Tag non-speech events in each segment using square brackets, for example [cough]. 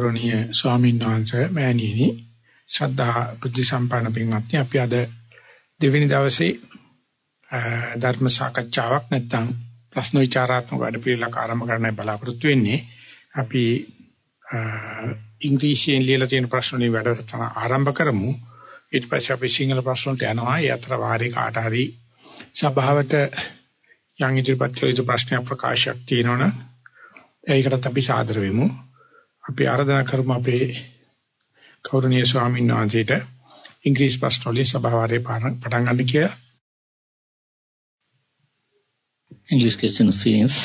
ගෞරවනීය ස්වාමීන් වහන්සේ මෑණියනි ශ්‍රද්ධා බුද්ධ සම්පන්න පින්වත්නි අපි අද දෙවෙනි දවසේ ධර්ම සාකච්ඡාවක් නැත්නම් ප්‍රශ්න විචාරාත්මක වැඩපිළිවෙලක් ආරම්භ කරන්නයි බලාපොරොත්තු වෙන්නේ. අපි ඉංග්‍රීසියෙන් ලියලා තියෙන ප්‍රශ්න වලින් වැඩසටහන ආරම්භ කරමු. ඊට පස්සේ අපි සිංහල ප්‍රශ්න වලට යනවා. ඒ අතර වාරේ කාට හරි සභාවට යම් ඉදිරිපත් කළ යුතු ප්‍රශ්නයක් ප්‍රකාශයක් තියෙනවනම් ඒකටත් අපි සාදර වෙමු. අපි ආරාධනා කරමු අපේ ගෞරවනීය ස්වාමීන් වහන්සේට ඉංග්‍රීසි ප්‍රශ්න වලින් සභාවාරේ පටන් ගන්න කියලා. English question fees.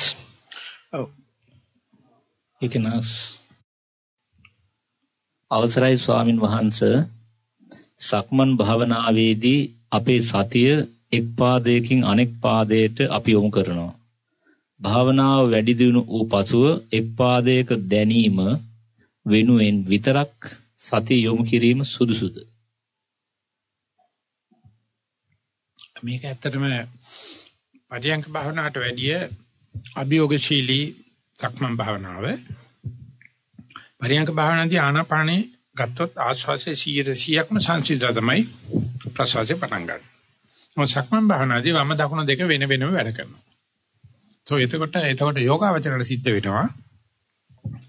Oh. You can ask. අවසරයි ස්වාමින් වහන්සේ සක්මන් භාවනාවේදී අපේ සතිය එක් පාදයකින් අනෙක් පාදයට අපි යොමු කරනවා. භාවනාව වැඩි දියුණු වූ පසුව එක් පාදයක දැනීම වෙනුවෙන් විතරක් සතිය යොමු කිරීම සුදුසුද? මේක ඇත්තටම පරියංක භාවනාවට වැඩිය අභියෝගශීලී සක්මන් භාවනාව. පරියංක භාවනාවේදී ආනාපානේ ගත්තොත් ආශ්වාසයේ 100%ක්ම සංසිඳලා තමයි ප්‍රශ්වාසය පටන් ගන්න. මොකද සක්මන් භාවනාවේදී වම දකුණ දෙක වෙන වෙනම වැඩ කරනවා. So එතකොට එතකොට යෝගාවචරයට සිද්ධ වෙනවා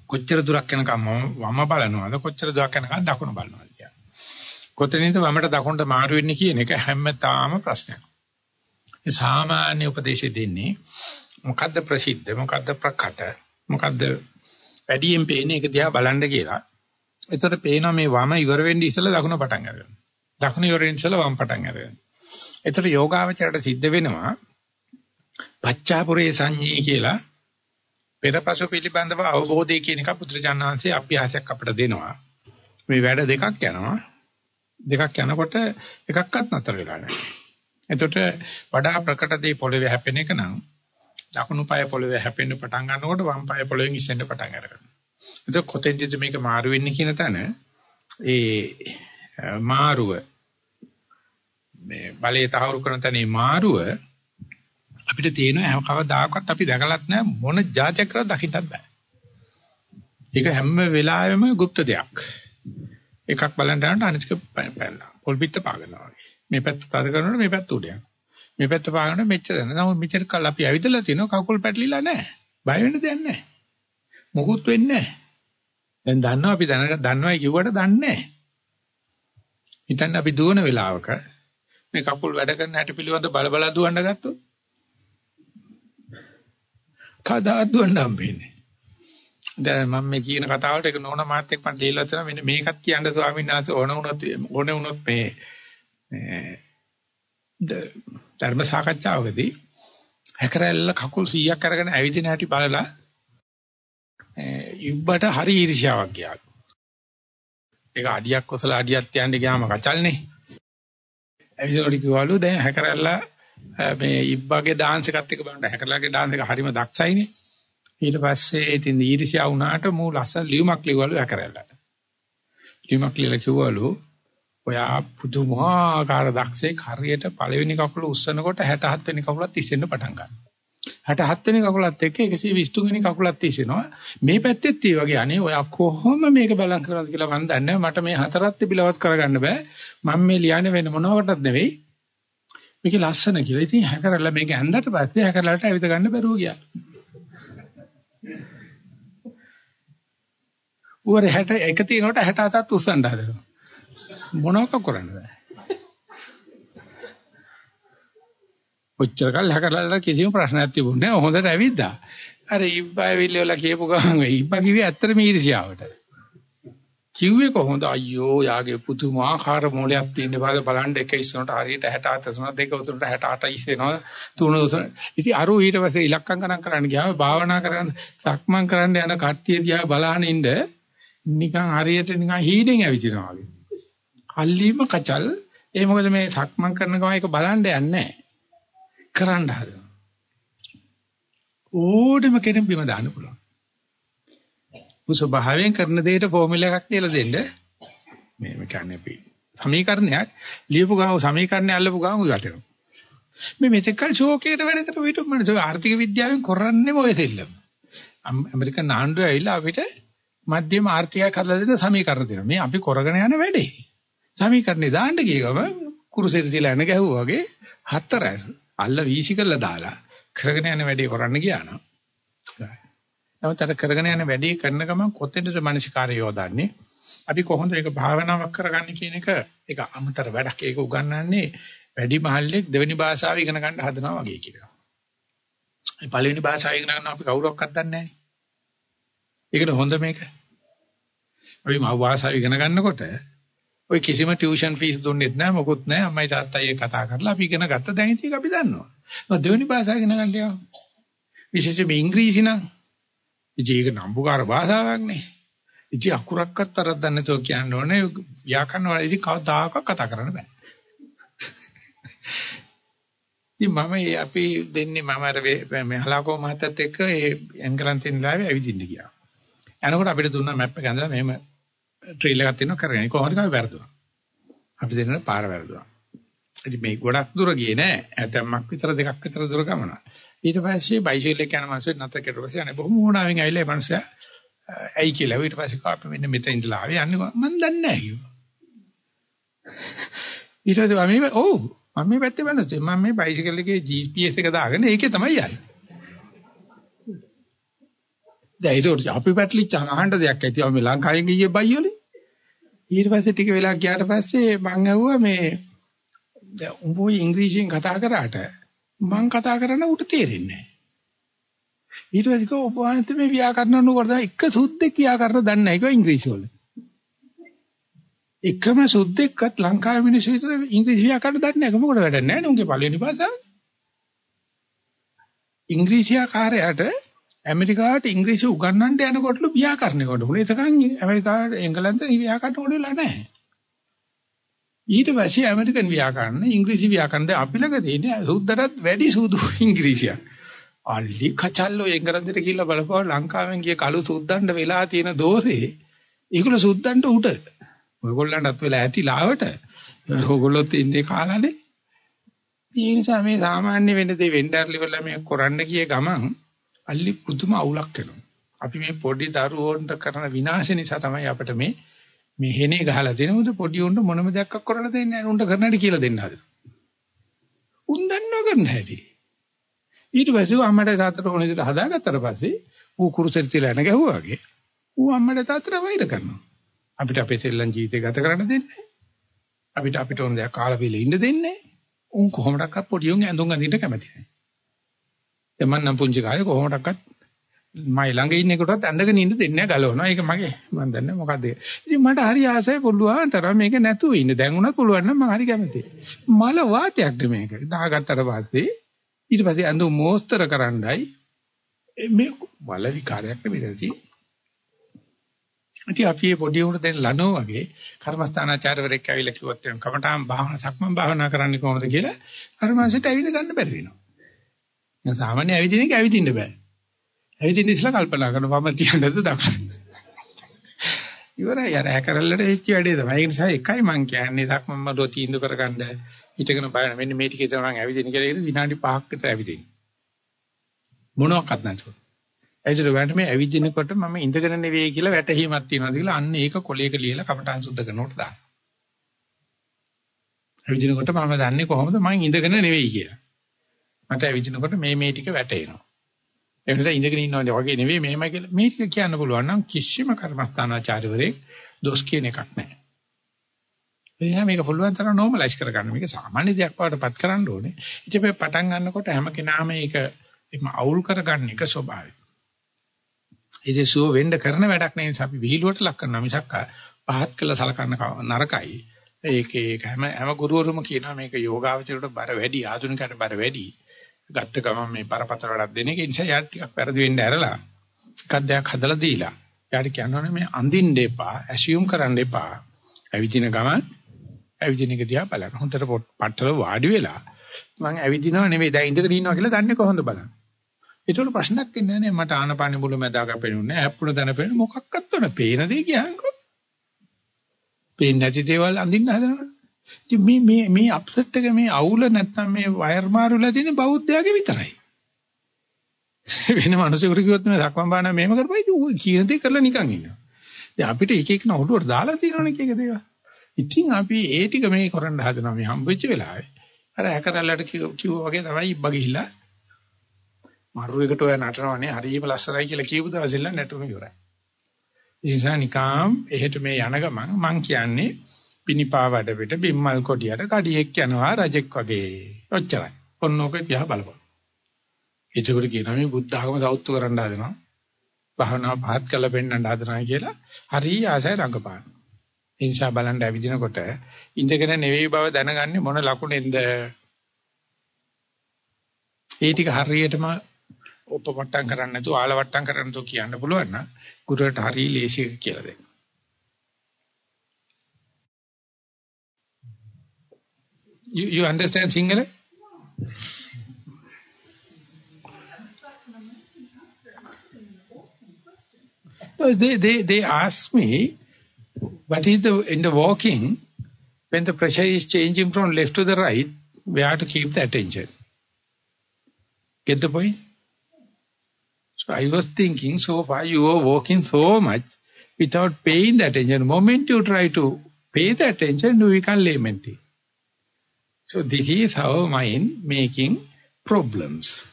කොච්චර දුරක් යනකම් වම බලනවද කොච්චර දුරක් යනකම් දකුණ බලනවද කියන්නේ. කොතනින්ද වමට දකුණට මාරු වෙන්නේ කියන එක හැමතාම ප්‍රශ්නයක්. ඒ සාමාන්‍ය උපදේශය දෙන්නේ මොකද්ද ප්‍රසිද්ධ මොකද්ද ප්‍රකට මොකද්ද වැඩියෙන් පේන්නේ ඒක දිහා බලන්න කියලා. එතකොට පේනවා මේ වම ඉවර වෙන්නේ ඉස්සෙල්ලා දකුණ පටන් ගන්නවා. දකුණ ඉවර වෙන්නේ ඉස්සෙල්ලා වම් පටන් ගන්නවා. එතකොට යෝගාවචරයට සිද්ධ වෙනවා පච්චාපුරේ සංඤී කියලා පෙරපසු පිළිබඳව අවබෝධය කියන එක පුත්‍රජානංශයේ අභ්‍යාසයක් අපිට දෙනවා. මේ වැඩ දෙකක් යනවා. දෙකක් යනකොට එකක්වත් නතර වෙලා නැහැ. එතකොට වඩා ප්‍රකට දේ පොළවේ හැපෙන එක නම් දකුණු පාය පොළවේ හැපෙන්න පටන් ගන්නකොට වම් පාය පොළවෙන් ඉස්සෙන්න පටන් ගන්නවා. එතකොට කොතෙන්ද මේක මාරු වෙන්නේ කියන තැන ඒ මාරුව මේ බලයේ තහවුරු කරන තැනේ මාරුව අපිට තියෙනවා හැම කවදාකවත් අපි දැකලත් නැ මොන જાතියක් කරලා දකින්නත් බෑ. ඒක හැම වෙලාවෙම গুপ্ত දෙයක්. එකක් බලන් යනකොට අනිත් එක පැනලා. පොල්පිට පාගනවා වගේ. මේ පැත්ත තද කරනකොට මේ පැත්ත උඩ යනවා. මේ පැත්ත පාගනකොට මෙච්චර යනවා. නමුත් මෙච්චර කල් අපි ඇවිදලා තිනවා කකුල් පැටලිලා නැහැ. බය වෙන්න දෙයක් නැහැ. මොකුත් වෙන්නේ නැහැ. දැන් දන්නවා අපි දැන දන්නවයි කිව්වට දන්නේ නැහැ. හිතන්න අපි දුවන වෙලාවක මේ කකුල් වැඩ කරන හැටි පිළිබඳ බල බල දුවන්න ගත්තොත් කවදාවත් දුවන්න හම්බෙන්නේ. දැන් මම මේ කියන කතාවලට ඒක නෝන මාත් එක්ක මම දීලා තියෙනවා මෙන්න මේකත් කියන්න ස්වාමීන් වහන්සේ ඕන වුණොත් ඕන වුණොත් මේ ධර්ම සාකච්ඡාවකදී හැකරැල්ල කකුල් 100ක් අරගෙන ඇවිදින හැටි බලලා ඉබ්බට හරි ඊර්ෂ්‍යාවක් ගියා. ඒක අඩියක් කොසල අඩියක් තියන්න ගියාම කචල්නේ. ඇවිදලා කිව්වලු දැන් හැකරැල්ලා මේ ඉබ්බාගේ ඩාන්ස් එකත් එක්ක බලන්න හැකලාගේ ඩාන්ස් එක හරිම දක්ෂයිනේ. ඊට පස්සේ ඉතින් ඊර්ෂ්‍යා වුණාට මූ ලස්සන ලියුමක් ලියවලු හැකරැල්ලට. ලියුමක් ලියලා කිව්වලු ඔයා පුදුමාකාර දක්ෂයෙක් හරියට පළවෙනි කකුල උස්සනකොට 67 වෙනි කකුලත් ඉස්සෙන්න පටන් ගන්නවා. 67 වෙනි කකුලත් එක්ක 123 වෙනි කකුලත් ඉස්සෙනවා. මේ පැත්තෙත් ඒ වගේ අනේ ඔයා කොහොම මේක බලන් කරනවද කියලා මන් දන්නේ මට මේ හතරත් තිබිලවත් කරගන්න බෑ. මම මේ ලියන්නේ වෙන මොනවටද නෙවෙයි. මේක ලස්සන කියලා. ඉතින් හැකරලා මේක ඇඳලා පස්සේ හැකරලාට ඇවිද ගන්න බැරුව ගියා. ඌර 60 එක තිනකොට 67ත් උස්සන්න හදනවා. මොනවක කරන්නද? ඔච්චර කල් හැකරලා කිසිම ප්‍රශ්නයක් තිබුණේ නැහැ. හොඳට ඇවිද්දා. අර ඉබ්බා ඇවිල්ලා වල කියපු ගමන් ඉබ්බා කිව්වේ ඇත්තටම ඊර්ෂ්‍යාවට. කිව්වේ කොහොමද අයියෝ යාගේ පුදුමාකාර මොලයක් තියෙන බාද බලන්න එක ඉස්සනට හරියට 67 සුණා දෙක උතුරට 68 ඉස්සෙනවා තුන උතුර ඉතින් අර ඊට පස්සේ ඉලක්කම් ගණන් කරන්න ගියාම භාවනා කරන්න සක්මන් කරන්න යන කට්ටිය දිහා බලහන් ඉන්න නිකන් හරියට නිකන් හීනෙන් ඇවිදිනවා වගේ. අල්ලීම කචල් ඒ මොකද මේ සක්මන් කරන ගම එක බලන්න යන්නේ කරන්න හදනවා. ඕඩෙම කෙනෙක් බිම දාන්න පුළුවන්. ස්වභාවයෙන් කරන දෙයට ෆෝමියුලා එකක් කියලා දෙන්න මේ මේ කියන්නේ අපි සමීකරණයක් ලියපු ගාම සමීකරණය අල්ලපු ගාම උයටෙනවා මේ මෙතෙක්කල් ෂෝකේට වැඩ කරපු විට මම ආර්ථික විද්‍යාවෙන් කරන්නේම ඔය දෙල්ලම ඇමරිකන් ආණ්ඩුව ඇවිල්ලා අපිට මධ්‍යම ආර්ථිකයක් හදලා දෙන සමීකරණ දෙනවා. මේ අපි කරගෙන යන වැඩේ. සමීකරණේ දාන්න ගිය ගම කුරුසෙට තියලා එන ගැහුවා වගේ හතරයි. අල්ල වීසි කරලා දාලා කරගෙන යන වැඩේ කරන්න ගියා නම්. නමුත් අර කරගෙන යන වැඩේ කරන ගමන් කොතෙන්ද මනසිකාරය යොදන්නේ? අපි කොහොමද ඒක භාවනාවක් කරගන්නේ කියන එක ඒක අමතර වැඩක්. ඒක උගන්වන්නේ වැඩි මහල්ලෙක් දෙවෙනි භාෂාව ඉගෙන ගන්න හදනවා වගේ කියලා. මේ පළවෙනි භාෂාව ඉගෙන ගන්න අපි කවුරක්වත් දන්නේ නැහැ. ඒකට හොඳ මේක. අපි මව් භාෂාව ඉගෙන ගන්නකොට ඔය කිසිම ටියුෂන් ෆීස් දුන්නෙත් නැහැ මොකුත් නැහැ අම්මයි තාත්තයි කතා කරලා අපි ඉගෙන ගත්ත දැන් ඉතින් අපි දන්නවා. මම දෙවෙනි භාෂාව ඉගෙන ගන්න යනවා. විශේෂයෙන්ම ඉංග්‍රීසි නම් ඉතින් ඒක නම්බුකාර භාෂාවක් නේ. ඉතින් අකුරක්වත් තරක් දන්නේ නැතෝ කියන්න ඕනේ ව්‍යාකරණ වල ඉතින් කවදාකවත් කතා කරන්න බෑ. ඉතින් මම අපි දෙන්නේ මම අර මේ හලාකෝ මහත්තයත් එක්ක ඒ එංගලන්තෙන් ලාවේ ඇවිදින්න ගියා. එනකොට අපිට දුන්න මැප් එක ඇඳලා මෙහෙම ට්‍රේල් එකක් තියෙනවා කරගෙන කොහොමද අපි වැරදුනා. අපි දෙන්න පාර වැරදුනා. ඉතින් මේ ගොඩක් දුර ගියේ නෑ. ඇතැම්මක් විතර දෙකක් විතර දුර ගමන. ඊට පස්සේ බයිසිකල් එක යන මාසෙත් නැතර කෙරුව පස්සේ අනේ බොහොම ඕනාවෙන් ඇවිල්ලා ඒ මනුස්සයා ඇයි කියලා ඊට පස්සේ කාපෙ මෙන්න මෙතන ඉඳලා ආවේ යන්නේ මම දන්නේ නැහැ කිව්වා. ඊට පස්සේ මම ඔව් මම මේ පැත්තේ බලන්නේ මම මේ බයිසිකල් එකේ GPS එක දාගෙන ඒකේ තමයි යන්නේ. දැන් ඒක අපි පැටලිච්ච අහන්න දෙයක් ඇති. අපි ලංකාවෙන් ගියේ බයියෝලේ. ඊට පස්සේ ටික වෙලා ගියාට පස්සේ මං ඇහුවා මේ දැන් උඹ ඉංග්‍රීසියෙන් කතා කරාට මං කතා කරන උට තේරෙන්නේ නැහැ. ඊට පස්සේ කෝ ඔබ වහන්සේ මේ ව්‍යාකරණ නුකරද එක සුද්දෙක් ව්‍යාකරණ දන්නේ නැහැ කිව්වා ඉංග්‍රීසි වල. එකම සුද්දෙක්වත් ලංකාවේ මිනිස්සු විතර ඉංග්‍රීසි ව්‍යාකරණ දන්නේ නැහැ. මොකද වැඩක් නැහැ නේ උන්ගේ පළවෙනි භාෂාව. ඉංග්‍රීසියාකාරයට ඇමරිකාවට ඉංග්‍රීසි උගන්වන්න යනකොටලු ව්‍යාකරණ කොට උනේ. එතකන් ඇමරිකාවට එංගලන්තේ ව්‍යාකරණ කොට වෙලා නැහැ. ඊට පස්සේ ඇමරිකන් ව්‍යාකරණ ඉංග්‍රීසි ව්‍යාකරණ අපි ළඟ තියෙන සුද්දටත් වැඩි සුදු ඉංග්‍රීසියක්. අල්ලි කචල්ලෝ එංගලන්තෙට ගිහිල්ලා බලපුවා ලංකාවෙන් ගිය කළු සුද්දන්ට වෙලා තියෙන දෝෂේ ඒගොල්ලෝ සුද්දන්ට උඩ. ඔයගොල්ලන්ටත් වෙලා ඇති ලාවට. ඔයගොල්ලොත් ඉන්නේ කාලානේ. ඒ නිසා මේ සාමාන්‍ය වෙන්න දේ වෙන්ඩර්ලි වල මේ කරන්න ගිය ගමන් අල්ලි පුදුම අවුලක් වෙනවා. අපි මේ පොඩි දරුවෝන්ට කරන විනාශ නිසා තමයි අපිට මේ මේ හෙනේ ගහලා දෙනවද පොඩි උන්ට මොනම දෙයක් කරන්න දෙන්නේ නැහැ. උන්ට කරන්නට කියලා දෙන්න හදන. උන් දන්නව කරන්න හැටි. ඊට පස්සේ අම්මට තාත්තට ඕන විදිහට හදාගත්තට පස්සේ ඌ කුරුසෙට තියලා එන ගැහුවා වගේ ඌ අම්මට තාත්තට වෛර කරනවා. අපිට අපේ සෙල්ලම් ජීවිතය ගත කරන්න දෙන්නේ අපිට අපිට ඕන දේක් කාලා පිළි ඉන්න දෙන්නේ උන් කොහොමඩක්වත් පොඩි උන් ඇඳුම් අඳින්න කැමති නැහැ. දැන් මම නම් පුංචි කාලේ කොහොමඩක්වත් මයි ළඟ ඉන්න එකටවත් ඇඳගෙන ඉන්න දෙන්නේ නැහැ ගලවනවා. ඒක මගේ මම දන්නේ මොකද්ද. ඉතින් මට හරි ආසයි පුළුවන් තරම් මේක නැතුව ඉන්න. දැන් උනත් පුළුවන් නම් මම හරි කැමතියි. මල වාතයක්ද මේක. දාගත්තට පස්සේ ඊට පස්සේ ඇඳුම් මෝස්තර කරන්නයි මේ වල විකාරයක් නෙමෙයි. ඉතින් අපි මේ පොඩි උන්ට දෙන ලනෝ වගේ කර්මස්ථානාචාර්යවරයෙක් ඇවිල්ලා කිව්වොත් එම් කමඨාම් භාවනා සක්මන් භාවනා කරන්නේ කොහොමද කියලා අර මාසෙට ඇවිද ගන්න බැරි වෙනවා. දැන් සාමාන්‍ය ඇවිදින එක ඇවිදින්න බෑ. ඇවිදින්න ඉස්සලා කල්පනා කරනවා මම තියන්නද දක්ෂ. ඉවරයි අර හැකරල්ලට වෙච්ච වැඩේ තමයි. ඒ නිසා එකයි මම කියන්නේ සක්මන් මඩුව තීන්දුව කරගන්න හිටගෙන බලන්න මෙන්න මේ ටිකේ තමයි ඇවිදින්න කියලා විනාඩි 5ක් විතර ඇවිදින්න. මොනවාක්වත් නැතුව. ඇයිද වැට මේ ඇවිදිනකොට මම ඉඳගෙන නෙවෙයි කියලා වැටහීමක් තියෙනවා කියලා අන්න ඒක කොලයක ලියලා කමටහන් සුද්ධ කරනකොට දාන්න. ඇවිදිනකොට මම දන්නේ කොහොමද මම ඉඳගෙන නෙවෙයි කියලා. මට ඇවිදිනකොට මේ මේ ටික වැටෙනවා. ඒ නිසා ඉඳගෙන ඉන්නවා වගේ නෙවෙයි මෙහෙමයි කියලා මේ ටික කියන්න පුළුවන් නම් කිසිම කර්මස්ථානාචාර්යවරයෙක් දොස් කියන එකක් නැහැ. එයා මේක පුළුවන් තරම් normalize කරගන්න. මේක සාමාන්‍ය දෙයක් වඩටපත් කරන්න ඕනේ. ඉතින් මේ පටන් ගන්නකොට හැම කෙනාම මේක එම අවුල් කරගන්න එක ස්වභාවයි. ඉතින් සුව වෙන්න කරන වැඩක් නේ නිසා අපි විහිළුවට ලක් කරනවා මිසක් පහත් කළ සලකන්න නරකයි. ඒකේ හැම හැම ගුරුවරුම කියනවා මේක යෝගාවචරයට බර වැඩි ආධුනිකයට බර වැඩි. ගත්ත ගමන් මේ බරපතල වැඩක් දෙන එක නිසා යාට ටිකක් වැරදි වෙන්න ඇරලා එකක් දෙයක් හදලා දීලා. යාට කියනවනේ මේ අඳින්න එපා, ඇසියුම් කරන්න එපා. ඇවිදින ගමන් ඇවිදින එක දිහා බලන්න. හොඳට පట్టල වාඩි වෙලා මම ඇවිදිනව නෙවෙයි දැන් ඉඳගෙන ඉන්නවා කියලා දන්නේ කොහොමද බලන්න. ඒතකොට ප්‍රශ්නයක් ඉන්නේ නැහැ මට ආනපානෙ මුල මැදාක පේනුනේ නැහැ හැප්පුණ දන පේන මොකක්වත් උන පේන දේ කියහන්කෝ පේන්නේ නැති දේවල් අඳින්න හදනවා ඉතින් මේ මේ මේ අප්සෙට් එක මේ අවුල නැත්තම් මේ වයර් මාරුලා තියෙන බෞද්ධයාගේ විතරයි වෙන මිනිසෙකුට කිව්වොත් මේ සක්මන් බාන මෙහෙම කරපයි කියන දේ කරලා නිකන් ඉන්නවා දැන් අපිට එක එක නෝඩුවට දාලා තියෙනවනේ එක එක දේවල්. ඉතින් අපි ඒ ටික මේ කරන්න හදනවා මේ හම්බෙච්ච වෙලාවේ. අර හැකරල්ලට කිව්වා වගේ තමයි ඉබ්බා ගිහිල්ලා මරු එකට ඔය නටනවනේ හරියම ලස්සනයි කියලා කියපු දවසෙල්ල නැටුම ඉවරයි. ඒ නිසා නිකාම් එහෙට මේ යන ගමන් මං කියන්නේ පිනිපා වැඩ පිට බිම්මල් කොටියට කඩියෙක් යනවා රජෙක් වගේ. ඔච්චරයි. ඔන්නෝක දිහා බලපන්. ඒකට කියනවා මේ බුද්ධ ආගම සෞත්තු කරන්න හදනවා. භාවනාව පහත් කළ පෙන්නන්න හදනවා කියලා හරිය ආසයි රඟපාන. ඒ නිසා බලන්න ඇවිදිනකොට ඉඳගෙන නෙවෙයි බව දැනගන්නේ මොන ලකුණෙන්ද? ඒ ටික හරියටම උපවට්ටම් කරන්නේ නැතුව ආලවට්ටම් කරන්න නැතුව කියන්න පුළුවන් නම් ගුරුවරට හරිය ලේසි කියලා දෙන්න. You, you understand Sinhala? No, they, they, they ask me, what is the, in the walking, when the pressure is changing from left to the right, we have to keep the attention. Get the point? So I was thinking, so far you are walking so much without paying the attention. The moment you try to pay the attention, you become lamenting. So this is our mind making problems.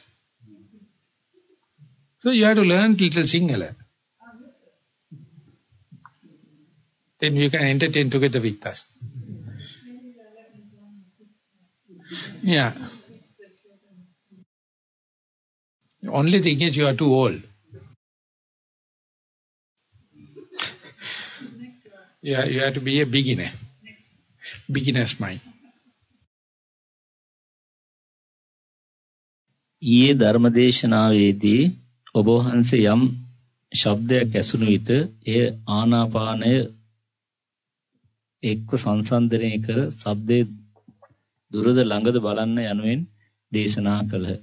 So you have to learn little Sinhala. Then you can entertain together with us. Yeah. Only thing is you are too old. yeah, you have to be a beginner. Beginner's mind. ඊයේ ධර්මදේශනාවේදී ඔබ වහන්සේ යම් ශබ්දයක් ඇසුණු විට එය ආනාපානය එක්ව සංසන්දනය කර ශබ්දයේ දුරද ළඟද බලන්න යනුවෙන් දේශනා කළහ.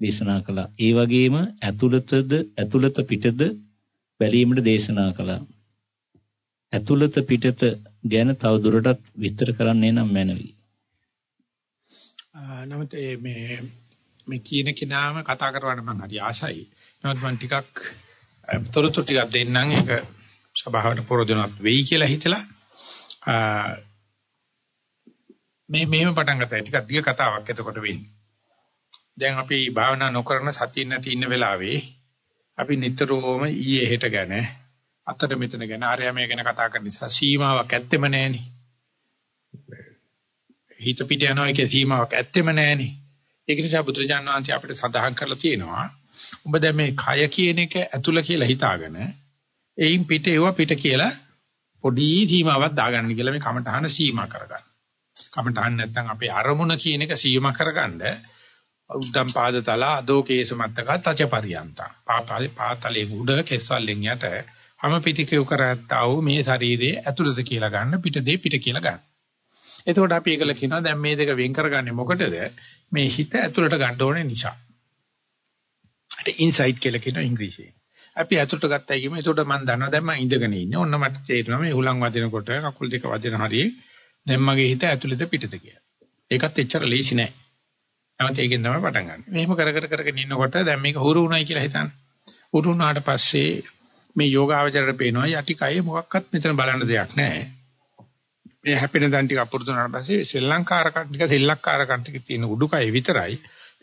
දේශනා කළා. ඒ වගේම ඇතුළතද ඇතුළත පිටද බැලීමට දේශනා කළා. ඇතුළත පිටත ගැන තව දුරටත් විස්තර කරන්නේ නම් මැනවි. නමුත් මේ මේ කියන කෙනාම කතා කරවන්න මම හරි ආසයි. නමුත් මම ටිකක් තොරතුරු ටිකක් දෙන්නම් ඒක සභාවට පොරොදනක් වෙයි කියලා හිතලා මේ මේව පටන් ගත්තා. ටිකක් දිග කතාවක් එතකොට වෙන්නේ. දැන් අපි භාවනා නොකරන සතිය නැති ඉන්න වෙලාවේ අපි නිතරම ඊයේ හෙට ගැන අතට මෙතන ගැන ආර්යමය ගැන කතා කරන නිසා සීමාවක් ඇත්තෙම නැහෙනි. හිත පිට යනවා එකේ සීමාවක් ඇත්තෙම නැහෙනි. ඒක නිසා බුදුරජාණන් වහන්සේ අපිට සඳහන් කරලා තියෙනවා. ඔබ දැන් මේ කය කියන එක ඇතුළ කියලා හිතාගෙන එයින් පිට ඒව පිට කියලා පොඩි සීමාවක් දාගන්න කියලා මේ කමඨහන සීමා කරගන්න. කමඨහන් නැත්නම් අපේ අරමුණ කියන එක සීමා කරගන්න උද්දම් පාද තල අදෝ කේස මත්තක තච පරියන්ත. පාතාලේ පාතලේ උඩ කෙස්සල්ලෙන් යට හැම පිටිකේ කරත්තා වූ මේ ශරීරයේ ඇතුළත කියලා ගන්න පිටදේ පිට කියලා ගන්න. එතකොට අපි ඒකල කියනවා දැන් මේ දෙක වෙන් කරගන්නේ මොකටද? මේ හිත ඇතුළට ගන්න ඕනේ නිසා. ඒට ඉන්සයිඩ් කියලා කියනවා ඉංග්‍රීසියෙන්. අපි ඇතුළට ගත්තයි කියමු. එතකොට මම දන්නවා දැන් මම ඉඳගෙන ඉන්නේ. ඔන්න මට තේරෙනවා මේ හුලං වදිනකොට කකුල් දෙක වදින හරියේ දැන් මගේ හිත ඇතුළේද පිටද කියලා. ඒකත් එච්චර ලේසි නෑ. නැවත ඒකෙන් තමයි පටන් ගන්න. මෙහෙම කර කර කරගෙන ඉන්නකොට දැන් මේක හුරු වුණයි කියලා හිතන්න. හුරු වුණාට පස්සේ මේ යෝගාවචරයට පේනවා යටි කය මොකක්වත් මෙතන බලන්න දෙයක් නැහැ. මේ හැපෙන දන් ටික අපුරුදු වුණාට පස්සේ ශ්‍රී ලංකාරකම් ටික සෙල්ලක්කාරකම් ටික තියෙන උඩුකය විතරයි.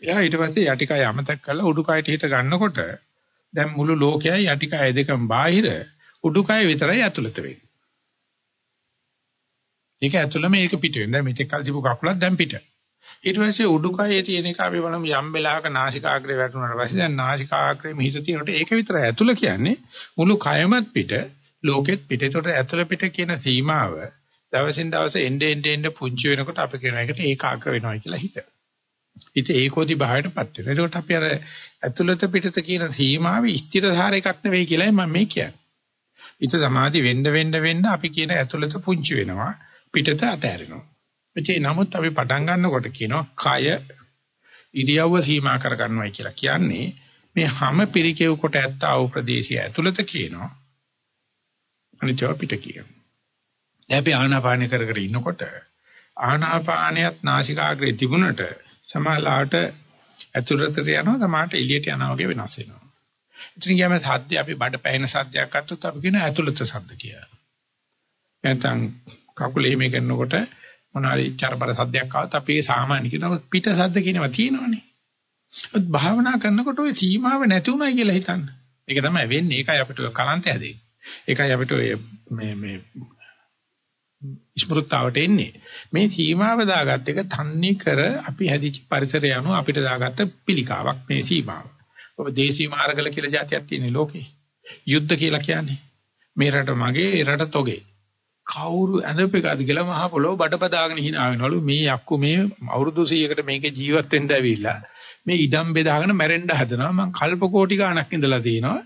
එයා ඊට පස්සේ යටි කය අමතක කරලා උඩුකයට හිට ගන්නකොට දැන් මුළු ලෝකයයි යටි කය දෙකම බාහිර උඩුකය විතරයි ඇතුළත වෙන්නේ. ඒක ඇතුළම මේක පිට වෙනවා. දැන් මෙතෙක් කල් තිබු කකුලක් දැන් පිට. ඊට පස්සේ උඩුකයේ තියෙන එක අපි බලමු යම් වෙලාවක නාසිකාග්‍රේ වැටුණාට පස්සේ දැන් නාසිකාග්‍රේ මිහිස තියෙනකොට ඒක විතරයි ඇතුළ කියන්නේ මුළු කයමත් පිට ලෝකෙත් පිට. ඒකට ඇතුළ පිට කියන සීමාව දවසින් දවස එnde end end පුංචි වෙනකොට අපි කියන එකට ඒකාග්‍ර වෙනවා කියලා හිත. හිත ඒකෝදි භාවයටපත් වෙනවා. ඒකට අපි අර ඇතුළත පිටත කියන සීමාවේ ස්ථිරධාර එකක් නෙවෙයි කියලායි මම මේ කියන්නේ. හිත සමාධි වෙන්න වෙන්න වෙන්න අපි කියන ඇතුළත පුංචි වෙනවා පිටත අතහැරෙනවා. ඒ නමුත් අපි පටන් ගන්නකොට කියනවා කය ඉරියව්ව සීමා කර ගන්නවයි කියලා කියන්නේ මේ හැම පිරිකෙව් කොට ඇත්තා වූ ප්‍රදේශය ඇතුළත කියනවා අනිත්‍යව පිට කියනවා දැන් අපි ආනාපාන කර කර ඉන්නකොට ආනාපානයත් නාසිකාග්‍රේ තිබුණට සමාලාට ඇතුළතට යනවා සමාට එළියට යනවා වගේ වෙනස් වෙනවා ඉතින් ගියාම සද්ද අපි බඩ පැහෙන සද්දයක් අත්තොත් අපි කියන ඇතුළත සද්ද කියලා. නැත්නම් කකුලේ මේ කරනකොට මොනවාරි චරබර සද්දයක් ආවත් අපි ඒ සාමාන්‍ය කියනවා පිට සද්ද කියනවා තියෙනවනේ. ඒත් භාවනා කරනකොට ওই සීමාව නැති උනායි කියලා හිතන්න. ඒක තමයි වෙන්නේ. ඒකයි අපිට කලන්ත හැදෙන්නේ. ඒකයි අපිට මේ මේ ස්මෘතාවට එන්නේ. මේ සීමාව දාගත්ත එක තන්නේ කර අපි හැදිච්ච පරිසරය අනුව අපිට දාගත්ත පිළිකාවක් මේ සීමාව. ඔබ දේශී මාර්ගල කියලා જાතියක් තියෙන ලෝකේ. යුද්ධ කියලා කියන්නේ. මේ රට මගේ රට තොගේ. කවුරු ඇඳපෙකාද කියලා මහ පොළොව බඩපදාගෙන hina වෙනවලු මේ යක්කු මේ අවුරුදු 100කට මේකේ ජීවත් වෙන්න ඇවිල්ලා මේ ඉඩම් බෙදාගෙන මැරෙන්න හදනවා මං කල්ප කෝටි ගාණක් ඉඳලා තියෙනවා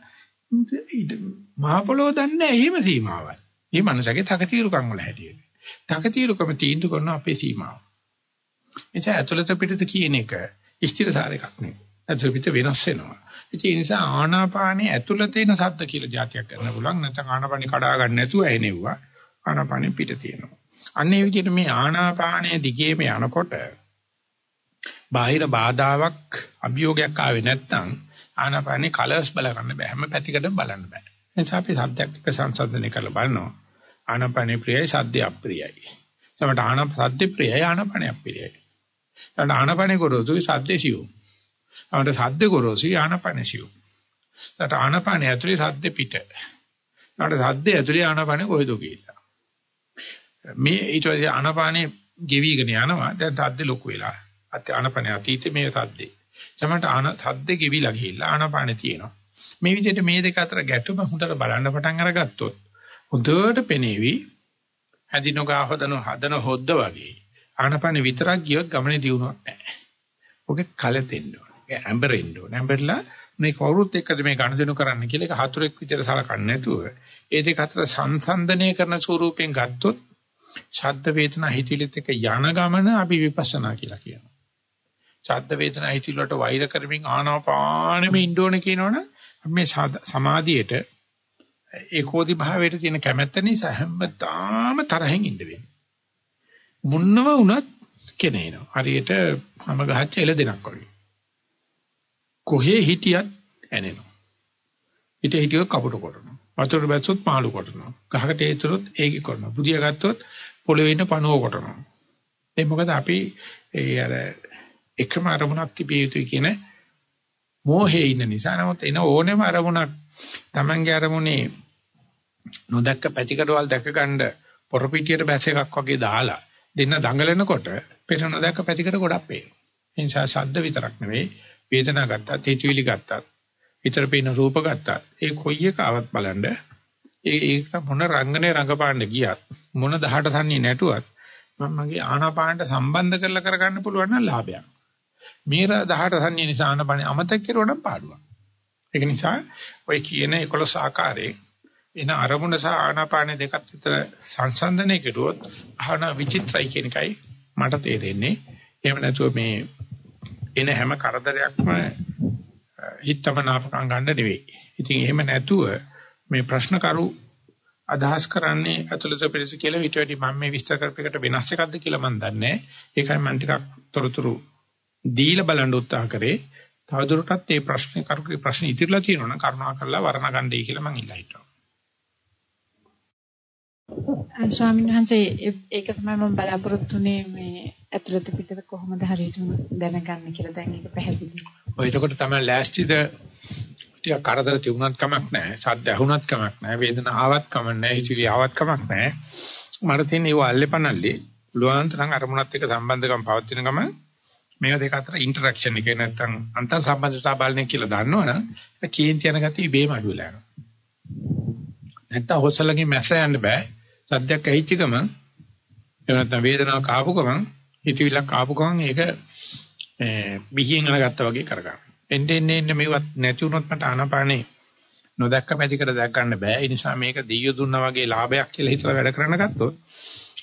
මහ පොළොව දන්නේ එහෙම සීමාවක්. මේ මනසගේ තකතිරුකම් වල හැටියට. තකතිරුකම තීන්දුව කරන අපේ සීමාව. එනිසා ඇතුළත පිටත කියන එක ස්ථිරසාර එකක් නෙවෙයි. ඇතුළත පිට වෙනස් වෙනවා. ඒ නිසා ආනාපානයේ ඇතුළත එන සද්ද කියලා જાතියක් කරන්න පුළුවන්. නැත්නම් ආනාපානි කඩා ගන්න නැතුව එනෙව්වා. ආනාපානෙ පිට තියෙනවා. අන්න ඒ විදිහට මේ ආනාපානයේ දිගේම යනකොට බාහිර බාධාවක් අභියෝගයක් ආවේ නැත්නම් ආනාපානේ කලර්ස් බල ගන්න බෑ. හැම පැතිකඩම බලන්න බෑ. එනිසා අපි සද්දයක් එක්ක සංසන්දනය කරලා බලනවා. ආනාපානේ ප්‍රියයි සද්ද අප්‍රියයි. සමහරට ආනාප සද්ද ප්‍රියයි ආනාපානේ අප්‍රියයි. සමහරට ආනාපානේ ගොරෝසුයි සද්දේ සියුම්. සමහරට සද්ද ගොරෝසුයි ආනාපානේ සියුම්. සමහරට ආනාපානේ ඇතුලේ සද්ද පිට. සමහරට සද්ද ඇතුලේ ආනාපානේ කොහෙද කියලා. මේ ඊට පස්සේ ආනාපානේ ගෙවිගෙන යනවා. දැන් සද්ද ලොකු වෙලා. අත් ආනාපානේ අතීතේ මේ සද්දේ. සමහරට ආන සද්ද ගෙවිලා ගිහිල්ලා ආනාපානේ තියෙනවා. මේ විදිහට මේ දෙක අතර ගැටුම හොඳට බලන්න පටන් අරගත්තොත් හොඳට පෙනේවි හැදිනෝගා හදන හදන හොද්ද වගේ ආනාපානේ විතරක් ගියොත් ගමනේ දියුණුවක් නැහැ. ඔගේ කලතෙන්න ඕනේ. ඇම්බරෙන්න ඕනේ. ඇම්බරලා මේ කවුරුත් එක්කද මේ ගණදෙනු කරන්න කියලා එක හතුරෙක් විතර සලකන්නේ නැතුව ඒ දෙක අතර සංසන්දනය කරන ස්වරූපයෙන් ගත්තොත් ශබ්ද වේදනා හිතිලිත් එක යන ගමන අපි විපස්සනා කියලා කියනවා. ශබ්ද වේදනා හිතිල වලට වෛර කරමින් ආනාපානෙම ඉන්න ඕනේ කියනවනේ මේ සමාධියට ඒකෝදි භාවයට තියෙන කැමැත්ත නිසා හැමදාම තරහෙන් ඉන්න වෙන්නේ. මුන්නව වුණත් කෙනේනවා. හරියට සම ගහච්ච එළ දෙනක් වගේ. කොහේ හිටියත් ඇනෙනවා. හිත හිටියොත් කපුට කොටනවා. වතුර බැස්සොත් පාළු කොටනවා. ගහකට ඒතරොත් ඒකි කරනවා. බුදියා ගත්තොත් පොළවේ ඉන්න පණුව කොටනවා. ඒ මොකද අපි ඒ අර එකම අරමුණක් තිබිය යුතුයි කියන මෝහේ ඉන්න නිසා නමුත් එන ඕනෙම අරමුණක් Tamange අරමුණේ නොදැක්ක පැතිකඩවල් දැක ගන්න පොරපිටියට බැස එකක් වගේ දාලා දෙන්න දඟලනකොට පෙර නොදැක්ක පැතිකඩ ගොඩක් පේනවා. ඒ නිසා ශබ්ද විතරක් නෙවෙයි වේදනා ගත්තත්, හිතවිලි ගත්තත්, විතර පේන රූප ගත්තත් ඒ කොයි එක ආවත් බලන්න ඒ ඒක මොන රංගනේ රංගපාන්න ගියත් මොන 18 තන්නේ නැටුවත් මම මගේ ආනාපානට සම්බන්ධ කරලා කරගන්න පුළුවන් නම් ලාභයක්. මේ 18 තන්නේ නිසා ආනාපානෙ අමතක කරුවා නම් පාඩුවක්. ඒක නිසා ඔය කියන 11 ආකාරයේ එන අරමුණ සහ ආනාපාන දෙකත් විතර සංසන්දනය කෙරුවොත් ආහන විචිත්‍රයි කියන එකයි මට තේරෙන්නේ. එහෙම නැතුව මේ එන හැම කරදරයක්ම හිතමනාපකම් ගන්න නෙවෙයි. ඉතින් එහෙම නැතුව මේ ප්‍රශ්න කරු අදහස් කරන්නේ අතුලත පිළිස කියලා ඊට වැඩි මම මේ විස්තර කරපෙකට වෙනස් එකක්ද කියලා මම දන්නේ ඒකයි මම ටිකක් තොරතුරු දීලා බලන්න උත්සාහ කරේ. තවදුරටත් මේ ප්‍රශ්නේ කරුගේ ප්‍රශ්න ඉදිරියලා තියෙනවා නම් කරුණාකරලා වර්ණ ගන්නයි කියලා මම ඉල්ලා හිටනවා. ස්වාමීන් වහන්සේ ඒක තමයි මම බලාපොරොත්තු වෙන්නේ මේ ඇතුළත පිටත කොහොමද හරියට දැනගන්න කියලා දැන් ඒක පැහැදිලි. ඔය එතකොට තමයි ලෑස්තිද ටික කරදර තිබුණත් කමක් නැහැ. සද්ද ඇහුණත් කමක් නැහැ. වේදනාව ආවත් කමක් නැහැ. හිතිලි ආවත් කමක් නැහැ. මට තියෙන ඒව අල්ලපනල්ලේ පුළුවන් තරම් අරමුණත් එක්ක සම්බන්ධකම් පවත්වන ගම මේවා දෙක අතර ඉන්ටරැක්ෂන් එක නැත්තම් අන්තර් සම්බන්ධතා බලන්නේ කියලා දන්නවනම් ඒක කේන්ති යන ගතිය බේම අඩු වෙලා යනවා. නැත්තම් හොස්සලකින් මැස්ස යන්න බෑ. සද්දයක් ඇහිච්ච ගමන් එහෙම නැත්තම් වේදනාවක් ආපු ගමන් හිතවිල්ලක් ආපු ගමන් ඒක බිහියෙන් අරගත්තා වගේ කරගන්න. එන්නේ එන්නේ එන්නේ මේවත් නැති වුණොත් මට ආනාපානේ නොදැක්ක පැතිකඩ දැක් ගන්න බෑ. ඒ නිසා මේක දෙයිය දුන්නා වගේ ලාභයක් කියලා හිතලා වැඩ කරන්න ගත්තොත්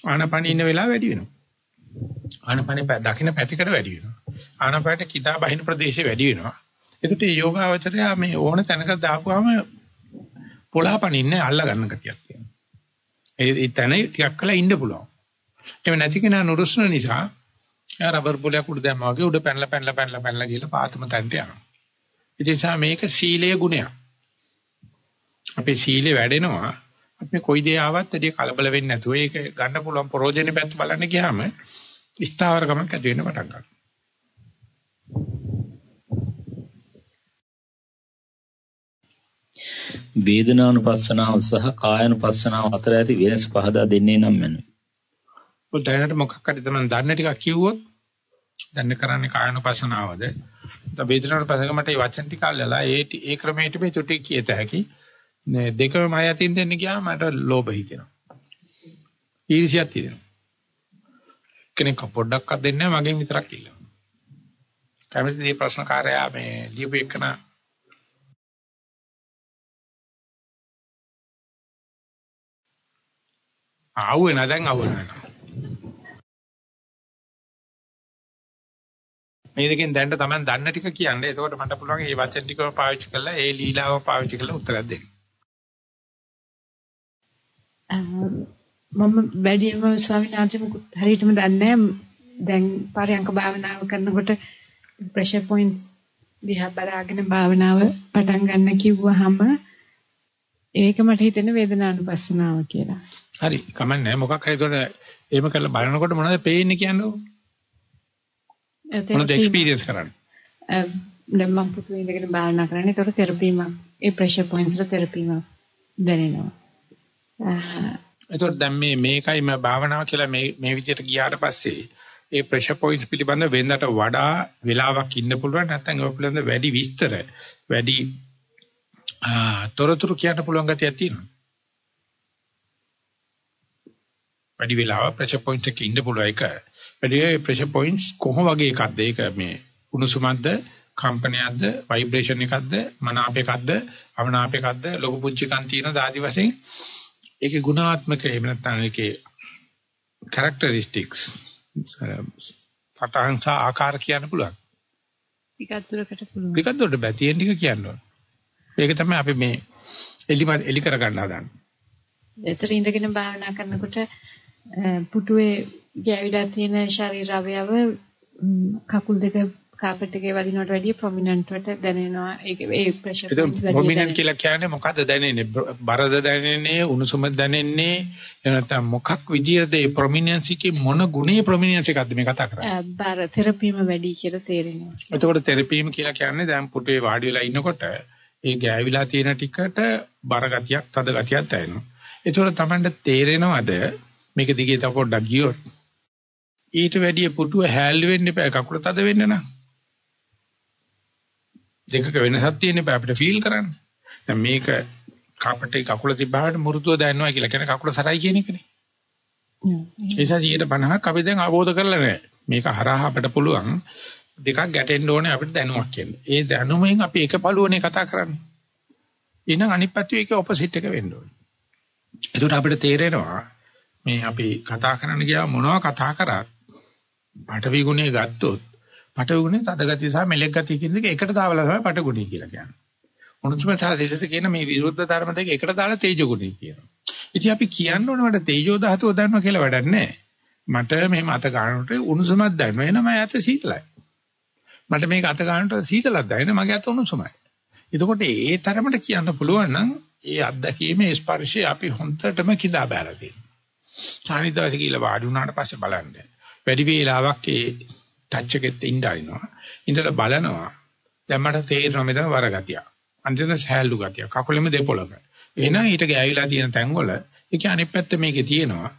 ආනාපානේ ඉන්න වෙලාව වැඩි වෙනවා. ආනාපානේ දකින්න පැතිකඩ වැඩි වෙනවා. ආනාපානට කිදා බහින ප්‍රදේශය වැඩි වෙනවා. ඒකට යෝගාවචරය මේ ඕන තැනක දාපුවාම පොළහපනින්නේ අල්ල ගන්න ගතියක් තියෙනවා. ඒ තැන ටිකක් කළා ඉන්න පුළුවන්. එහෙම නැති කෙනා නුරුස්න නිසා එයා රබර් පොලයක් උඩ දැම්මා වගේ උඩ පැනලා පැනලා පැනලා පැනලා ගිහලා පාතම තැනට යනවා. ඒ නිසා මේක සීලයේ ගුණයක්. අපේ සීලය වැඩෙනවා. අපි කොයි දේ ආවත් ඇදී කලබල වෙන්නේ නැතුව ඒක ගන්න පුළුවන් ප්‍රෝජනේ පැත්ත බලන්න ගියාම ස්ථාවරකමක් ඇති වෙන්න පටන් ගන්නවා. වේදනානුපස්සනාව සහ කායानुපස්සනාව අතර ඇති වෙනස පහදා දෙන්නේ නම් මැනවි. ඔය දැනට මොකක් හරි තමයි දන්න ටිකක් කිව්වොත් දැන් කරන්නේ කායानुපස්සනාවද? දැන් වේදනානුපස්සනාව මට මේ වචන ටික අල්ලලා ඒ ඒ ක්‍රමයට මේ තුටි කියත හැකි. දෙකම මම යතින් දෙන්න ගියාම මට ලෝභ හිතෙනවා. ඊර්ෂ්‍යාවක් තියෙනවා. කෙනෙක් පොඩ්ඩක්වත් දෙන්නේ නැහැ මගෙන් විතරක් ඉල්ලනවා. කැමතිද මේ ප්‍රශ්න කාර්යය මේ ලියපු එකන ආවෙ නැ දැන් ආවෙ නැහැ. මේ දෙකෙන් දැන්න තමයි දන්න ටික කියන්නේ. එතකොට මට පුළුවන් මේ වචන ටිකම පාවිච්චි කරලා ඒ ලීලාව පාවිච්චි කරලා උත්තරයක් දෙන්න. මම වැඩිම ස්වාමීන් වහන්සේ මුකුත් හරියටම දන්නේ දැන් පරයන්ක භාවනාව කරනකොට ප්‍රෙෂර් පොයින්ට්ස් දිහා බලාගෙන භාවනාව පටන් ගන්න කිව්වහම ඒක මට හිතෙන වේදනානුපස්සනාව කියලා. හරි කමන්නේ මොකක් හරි උඩ එහෙම කරලා බලනකොට මොනවද පේන්නේ කියන්නේ? මොනවද එක්ස්පීරියන්ස් කරන්නේ? දැන් මම පුතු ඉඳගෙන භාවනා කරන්නේ ඒතකොට තෙරපීමක් ඒ ප්‍රෙෂර් පොයින්ට්ස් වල තෙරපීමක් දැනෙනවා. එතකොට දැන් මේ මේකයි මම භාවනාව කියලා මේ මේ විදිහට ගියාට පස්සේ ඒ ප්‍රෙෂර් පොයින්ට්ස් පිළිබඳ වෙනදට වඩා වෙලාවක් ඉන්න පුළුවන් නැත්නම් ඒක පිළිබඳ වැඩි විස්තර වැඩි තොරතුරු කියන්න පුළුවන් ගතියක් තියෙනවා. වැඩි වෙලාව ප්‍රෙෂර් පොයින්ට් එකක ඉන්න පුළුවන් එක. වැඩි ප්‍රෙෂර් පොයින්ට්ස් කොහොම වගේ එකක්ද? ඒක මේ උණුසුමක්ද, කම්පනයක්ද, ভাইබ්‍රේෂන් එකක්ද, මනාප එකක්ද, අවනාප එකක්ද, ලොකු පුංචිකම් තියෙන දාදි වශයෙන් ඒකේ ගුණාත්මක එහෙම නැත්නම් ඒකේ characteristics පටහන් සහ ආකාර කියන්න පුළුවන්. ටිකක් දුරකට පුළුවන්. ටිකක් දුරට බෑ තියෙන ටික කියන්න ඕන. ඒක තමයි අපි මේ එලි එලි කරගන්න හදන්නේ. ඒතර ඉඳගෙන භාවනා කරනකොට පුටුවේ ගෑවිලා තියෙන ශරීර අවයව කකුල් දෙක කාපට් එකේ වදිනවට වැඩිය ප්‍රොමිනන්ට් වට දැනෙනවා. ඒක ඒ ප්‍රෙෂර් පොයින්ට්ස් වැඩි ප්‍රොමිනන්ට් කියලා කියන්නේ මොකද්ද දැනෙන්නේ? බරද දැනෙන්නේ? උණුසුමද දැනෙන්නේ? එහෙම නැත්නම් මොකක් විදියටද ඒ ප්‍රොමිනන්ස් එකේ මොන ගුණේ ප්‍රොමිනන්ස් එකක්ද මේ කතා කරන්නේ? බර තෙරපීම වැඩි කියලා තේරෙනවා. එතකොට තෙරපීම කියලා කියන්නේ දැන් පුටුවේ වාඩි වෙලා ඉන්නකොට ඒ ගෑවිලා තියෙන ටිකට බර ගතියක් තද ගතියක් දැනෙනවා. එතකොට Tamanට තේරෙනවද? මේක දිගේ තව පොඩ්ඩක් ගියොත්. ඊට වැඩිය පුටුව හැල්ලි වෙන්න එපා. කකුල තද වෙන්න නම් දෙකක වෙනසක් තියෙන බෑ අපිට ෆීල් කරන්න. දැන් මේක කාපටේ කකුල තිබ්බහට මෘදුව දැනනවා කියලා කියන කකුල සරයි කියන එකනේ. ඒ නිසා 150ක් අපි දැන් අවබෝධ කරලා නැහැ. මේක හරහා අපිට පුළුවන් දෙකක් ගැටෙන්න ඕනේ අපිට දැනුමක් කියන්න. ඒ දැනුමෙන් අපි එක පළුවනේ කතා කරන්නේ. එහෙනම් අනිත් පැත්තේ ඒක ඔපොසිට් එක වෙන්න ඕනේ. එතකොට අපිට තේරෙනවා මේ අපි කතා කරන්න ගියා මොනවා කතා කරත් පටවි ගුණේ ගත්තොත් පටවි ගුණේ තදගතිය සහ මෙලෙක් ගතිය කියන දෙක එකට දාවලා තමයි පටගුණේ කියලා කියන්නේ. උණුසුම සහ සිසිස කියන මේ විරුද්ධ ධර්ම දෙක එකට දාලා තේජ ගුණේ කියනවා. ඉතින් අපි කියන්න ඕනේ මට තේජෝ ධාතුව දන්නවා කියලා වැඩක් නැහැ. මට මේ මත ගන්නකොට උණුසුමක් දැනෙනවා. එහෙනම් මම ඇත සීතලයි. මට මේක අත ගන්නකොට සීතලක් දැනෙනවා. මගේ අත උණුසුමයි. එතකොට ඒ තරමට කියන්න පුළුවන් නම් ඒ අත්දැකීමේ ස්පර්ශය අපි හොන්දටම කිදා බැලලා තියෙනවා. සානිදාස කියලා වාඩි වුණාට පස්සේ බලන්න. වැඩි වේලාවක් ඒ ටච් එකෙත් ඉඳ අරිනවා. ඉඳලා බලනවා. දැන් මට තේරෙනවා මෙතන වරගතිය. අන්තිමට සහැල්ලු ගතිය. කකුලෙම දෙපොළක. එහෙනම් ඊට ගෑවිලා තියෙන තැන්වල ඒක අනිත් පැත්ත මේකේ තියෙනවා.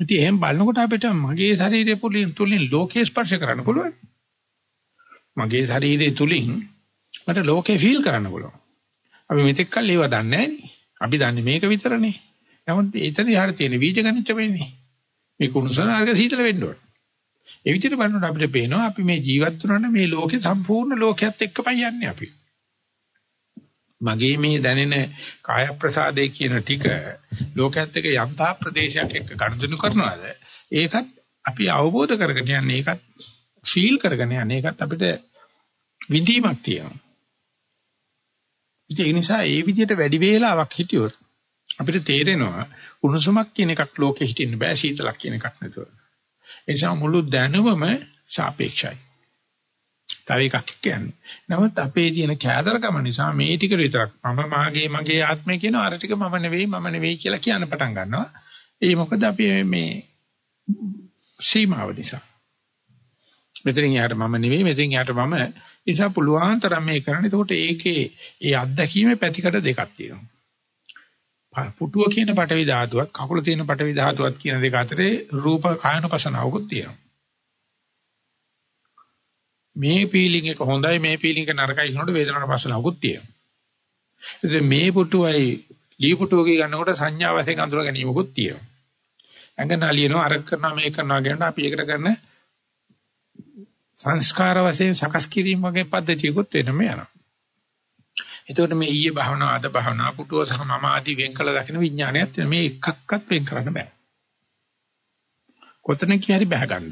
ඉතින් එහෙම බලනකොට අපිට මගේ ශරීරය පුලින් තුලින් ලෝකේ ස්පර්ශ කරන්න පුළුවන්. මගේ ශරීරය තුලින් මට ලෝකේ ෆීල් කරන්න පුළුවන්. අපි මෙතෙක් කල් ඒව දන්නේ අපි දන්නේ මේක විතරනේ. නමුත් එතන යහට තියෙන බීජ ගණිත වෙන්නේ. මේ කුණුසන අර්ග සීතල වෙන්න ඕන. ඒ විදිහට බලනකොට අපිට පේනවා අපි මේ ජීවත් වුණාට මේ ලෝකේ සම්පූර්ණ ලෝකයක් එක්කපයි යන්නේ අපි. මගේ මේ දැනෙන කාය ප්‍රසාදේ කියන ටික ලෝකයේත් එක්ක යම්තා ප්‍රදේශයක් එක්ක ගනුදෙනු කරනවාද ඒකත් අපි අවබෝධ කරගෙන යන්නේ ඒකත් ෆීල් කරගෙන යන්නේ ඒකත් අපිට විඳීමක් තියෙනවා. ඒ නිසා ඒ විදිහට වැඩි වේලාවක් හිටියොත් අපිට තේරෙනවා උණුසුමක් කියන එකක් ලෝකෙ හිටින්න බෑ සීතලක් කියන එකක් නැතුව. ඒ නිසා මුළු දැනුමම සාපේක්ෂයි. තව එකක් කියන්නේ. නමුත් අපේ තියෙන කෑදරකම නිසා මේ ටික විතරක් මම මාගේ මගේ ආත්මය කියන අර ටික මම නෙවෙයි මම නෙවෙයි කියලා කියන්න පටන් ගන්නවා. ඒ මොකද අපි මේ සීමාව නිසා. මෙතනින් යාට මම නෙවෙයි මෙතනින් යාට මම නිසා පුළුවන් තරම් මේ කරන්න. එතකොට ඒකේ ඒ අත්දැකීමේ පැතිකඩ දෙකක් තියෙනවා. පුටුව කියන පටවි ධාතුවත් කකුල තියෙන පටවි ධාතුවත් කියන දෙක අතරේ රූප කායනපසනාවකුත් තියෙනවා. මේ ෆීලිං එක හොඳයි මේ ෆීලිං එක නරකයි කියනකොට වේදනාවට පස්සනකුත් තියෙනවා. ඉතින් මේ පුටුවයි ලී පුටුවකේ ගන්නකොට සංඥා වශයෙන් අඳුර ගැනීමකුත් තියෙනවා. ඇඟ නලියනවා අර කරනවා මේ කරනවා කියනකොට අපි ඒකට කරන සංස්කාර වශයෙන් සකස් කිරීම වගේ පද්ධතියකුත් වෙනම යනවා. එතකොට මේ ඊයේ භාවනාව අද භාවනාව පුටුව සහ මම ආදී වෙන් කළ දකින්න විඥානයත් මේ එකක්වත් වෙන් කරන්න බෑ. කොතනක හරි බහගන්න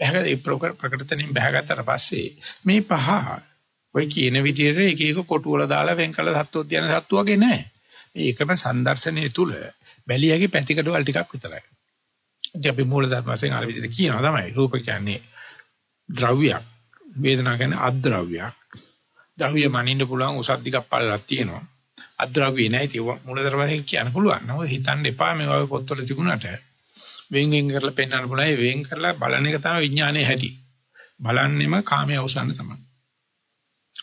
බහග ඒ ප්‍රකටතනින් බහගත්තට පස්සේ මේ පහ ඔය කියන විදිහට එක එක කොටු වල දාලා වෙන් කළ සත්වෝත් යන සත්තු වගේ නෑ. මේ එකම සංදර්ශනයේ තුල බැලියගේ පැතිකඩ වල ටිකක් විතරයි. ඉතින් අපි මූල ධර්ම වශයෙන් අර විදිහට කියනවා තමයි. රූප කියන්නේ ද්‍රව්‍යයක්. වේදනා කියන්නේ අද්‍රව්‍යයක්. ද්‍රව්‍ය මනින්න පුළුවන් උසස් දිගක් පළලක් තියෙනවා. අද්‍රව්‍ය නෑ ඒක මූල ධර්ම වශයෙන් කියන්න පුළුවන්. නමුත් හිතන්න එපා මේ වගේ පොත්වල තිබුණාට වෙන් වෙන් කරලා පෙන්වන්න පුළුවන්. ඒ වෙන් කරලා බලන එක තමයි විඥානයේ හැටි. බලන්නෙම කාමයේ අවසාන තමයි.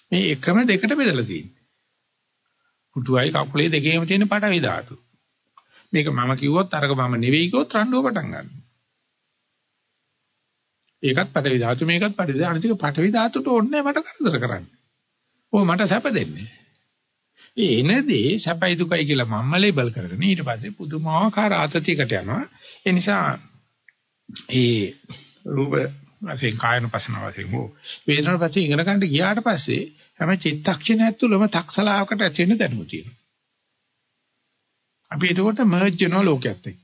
මේ එකම දෙකට බෙදලා තියෙන්නේ. පුටුවයි කකුලේ දෙකේම තියෙන පටවි ධාතු. මේක මම කිව්වොත් අරක මම නෙවෙයි කිව්වොත් රණ්ඩුව පටන් ගන්නවා. ඒකත් පටවි ධාතු මේකත් පටවි ධාතු අනිතික පටවි ධාතුට ඕනේ මට කරදර කරන්න. ඕ මට සැප දෙන්නේ. ඒ එනදී සැපයි දුකයි කියලා මම්ම ලේබල් කරගෙන ඊට පස්සේ පුදුමාකාර ආතතියකට යනවා. ඒ නිසා ඒ රූප වශයෙන් කායන පසන වශයෙන් හෝ වේදනාව පස්සේ ඉගෙන ගන්න ගියාට පස්සේ හැම චිත්තක්ෂණයක් තුළම තක්සලාවකට ඇති වෙන දැනුම තියෙනවා. අපි එතකොට මර්ජ් වෙනවා ලෝකයක් එක්ක.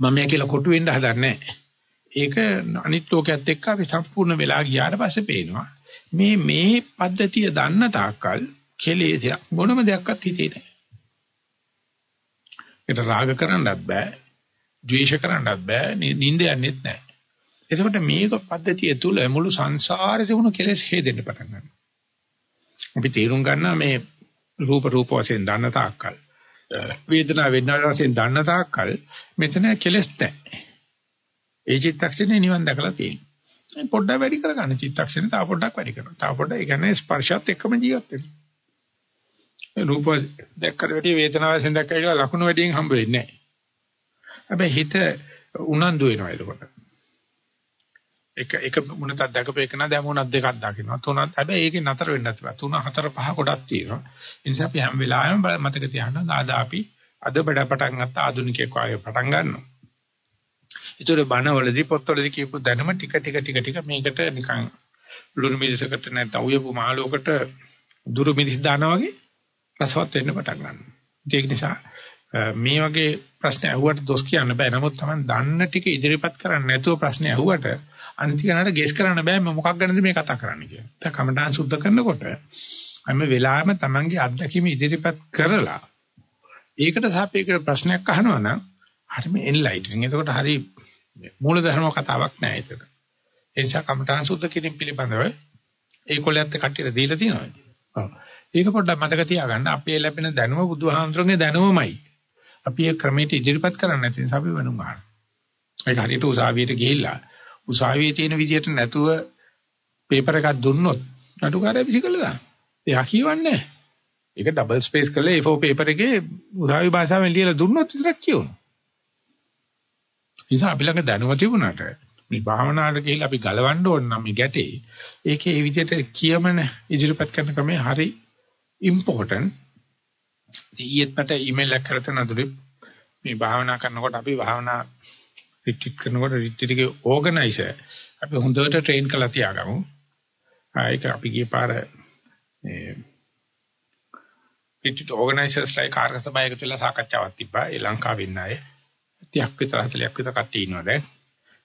මම කියලා කොටු වෙන්න හදන්නේ ඒක අනිත් ලෝකයක් එක්ක අපි සම්පූර්ණ වෙලා ගියාට පස්සේ පේනවා. මේ මේ පද්ධතිය දන්න තාක්කල් කෙලෙසයක් මොනම දෙයක්වත් හිතේ නැහැ. ඒක රාග කරන්නත් බෑ, ද්වේෂ කරන්නත් බෑ, නිින්ද යන්නෙත් නැහැ. එතකොට මේක පද්ධතිය තුල මුළු සංසාරේ තිබුණු කෙලෙස් හේදෙන්න පටන් ගන්නවා. අපි තේරුම් ගන්නවා මේ රූප රූප වශයෙන් දන්න තාක්කල් වේදනාව වේදනාව වශයෙන් දන්න තාක්කල් මෙතන කෙලෙස් නැහැ. ඒ චිත්තක්ෂණේ නිවන් දැකලා තියෙනවා. පොඩ්ඩක් වැඩි කරගන්න චිත්තක්ෂණේ තව පොඩ්ඩක් වැඩි කරනවා. තව පොඩ්ඩක් ඒ කියන්නේ ස්පර්ශات එක්කම ජීවත් වෙනවා. රූප දැක්කට වැඩි වේදනාව වශයෙන් දැක්කයි කියලා ලකුණු වැඩියෙන් හම්බ වෙන්නේ නැහැ. හැබැයි හිත උනන්දු වෙනවා එතකොට. එක එක මුණක් දැකපු එක නා දැන් මුණක් දෙකක් දකින්නවා. තුනක් හැබැයි ඒකේ නතර වෙන්නත් බෑ. තුන හතර පහ ගොඩක් තියෙනවා. ඒ නිසා අපි හැම වෙලාවෙම මතක තියාගන්න ආද අපි අද බඩ පටන් ගත්ත ආධුනිකයෙක් වගේ පටන් ගන්නවා. ඒතර බණවලදී පොත්වලදී කියපු දැනුම ටික ටික ටික ටික මේකට නිකන් ලුණු මිරිසකට නැත්නම් උයපු මාළුවකට දුරු මිරිස් දානවා වගේ රසවත් වෙන්න පටන් ගන්නවා. ඒක නිසා මේ වගේ ප්‍රශ්න අහුවට දොස් කියන්න බෑ. නමුත් Taman දන්න ටික ඉදිරිපත් කරන්නේ නැතුව ප්‍රශ්න අහුවට අනිත් කෙනාට ගෙස් කරන්න බෑ මම මොකක් ගැනද මේ කතා කරන්නේ කියලා. දැන් කමඨාන් සුද්ධ කරනකොට හැම වෙලාවෙම Tamanගේ අත්දැකීම ඉදිරිපත් කරලා ඒකට සාපේක්ෂව ප්‍රශ්නයක් අහනවා නම් හරිම එන්ලයිටනින්. එතකොට හරි මූලධර්ම කතාවක් නෑ ඒක. ඒ නිසා කමඨාන් සුද්ධ කිරීම පිළිබඳව ඒකොලයත් කට්ටියට දීලා තියෙනවා. ඔව්. ඒක පොඩ්ඩක් මතක තියාගන්න අපේ ලැබෙන දැනුම බුදුහාමුදුරන්ගේ දැනුමමයි. අපි ඒ ක්‍රමයට ඉදිරිපත් කරන්නේ නැති නිසා අපි වෙනුම් ගන්නවා. ඒක හරියට උසාවියට ගිහිල්ලා උසාවියේ තියෙන විදියට නැතුව පේපර් එකක් දුන්නොත් නඩුකාරය විසිකලා දානවා. එයා කියවන්නේ ඒක ඩබල් ස්පේස් කරලා A4 පේපර් එකේ උසාවි භාෂාවෙන් ලියලා දුන්නොත් විතරක් කියවනවා. නිසා අපි ළඟ දැනුම තිබුණාට මේ භාවනාවට ගිහිල්ලා අපි ගලවන්න ඕන නම් මේ ගැටේ ඒකේ මේ විදිහට කියමන ඉදිරිපත් කරන ක්‍රමය හරි ඉම්පෝටන්ට් ඊයේත් මට ඊමේල් එකක් කරලා තන දුරේ මේ භාවනා කරනකොට අපි භාවනා රිට්‍රීට් කරනකොට රිට්‍රීට් එකේ ඕගනයිසර් අපි හොඳට ට්‍රේන් කරලා තියාගමු. ඒක අපි ගිය පාර මේ රිට්‍රීට් ඕගනයිසර්ස්ලා කාර්ය සභාවයක තුලා සාකච්ඡාවක් තිබ්බා. ඒ ලංකාවේ ඉන්න අය 30ක් විතර 40ක් විතර කට්ටිය ඉන්නවා දැන්.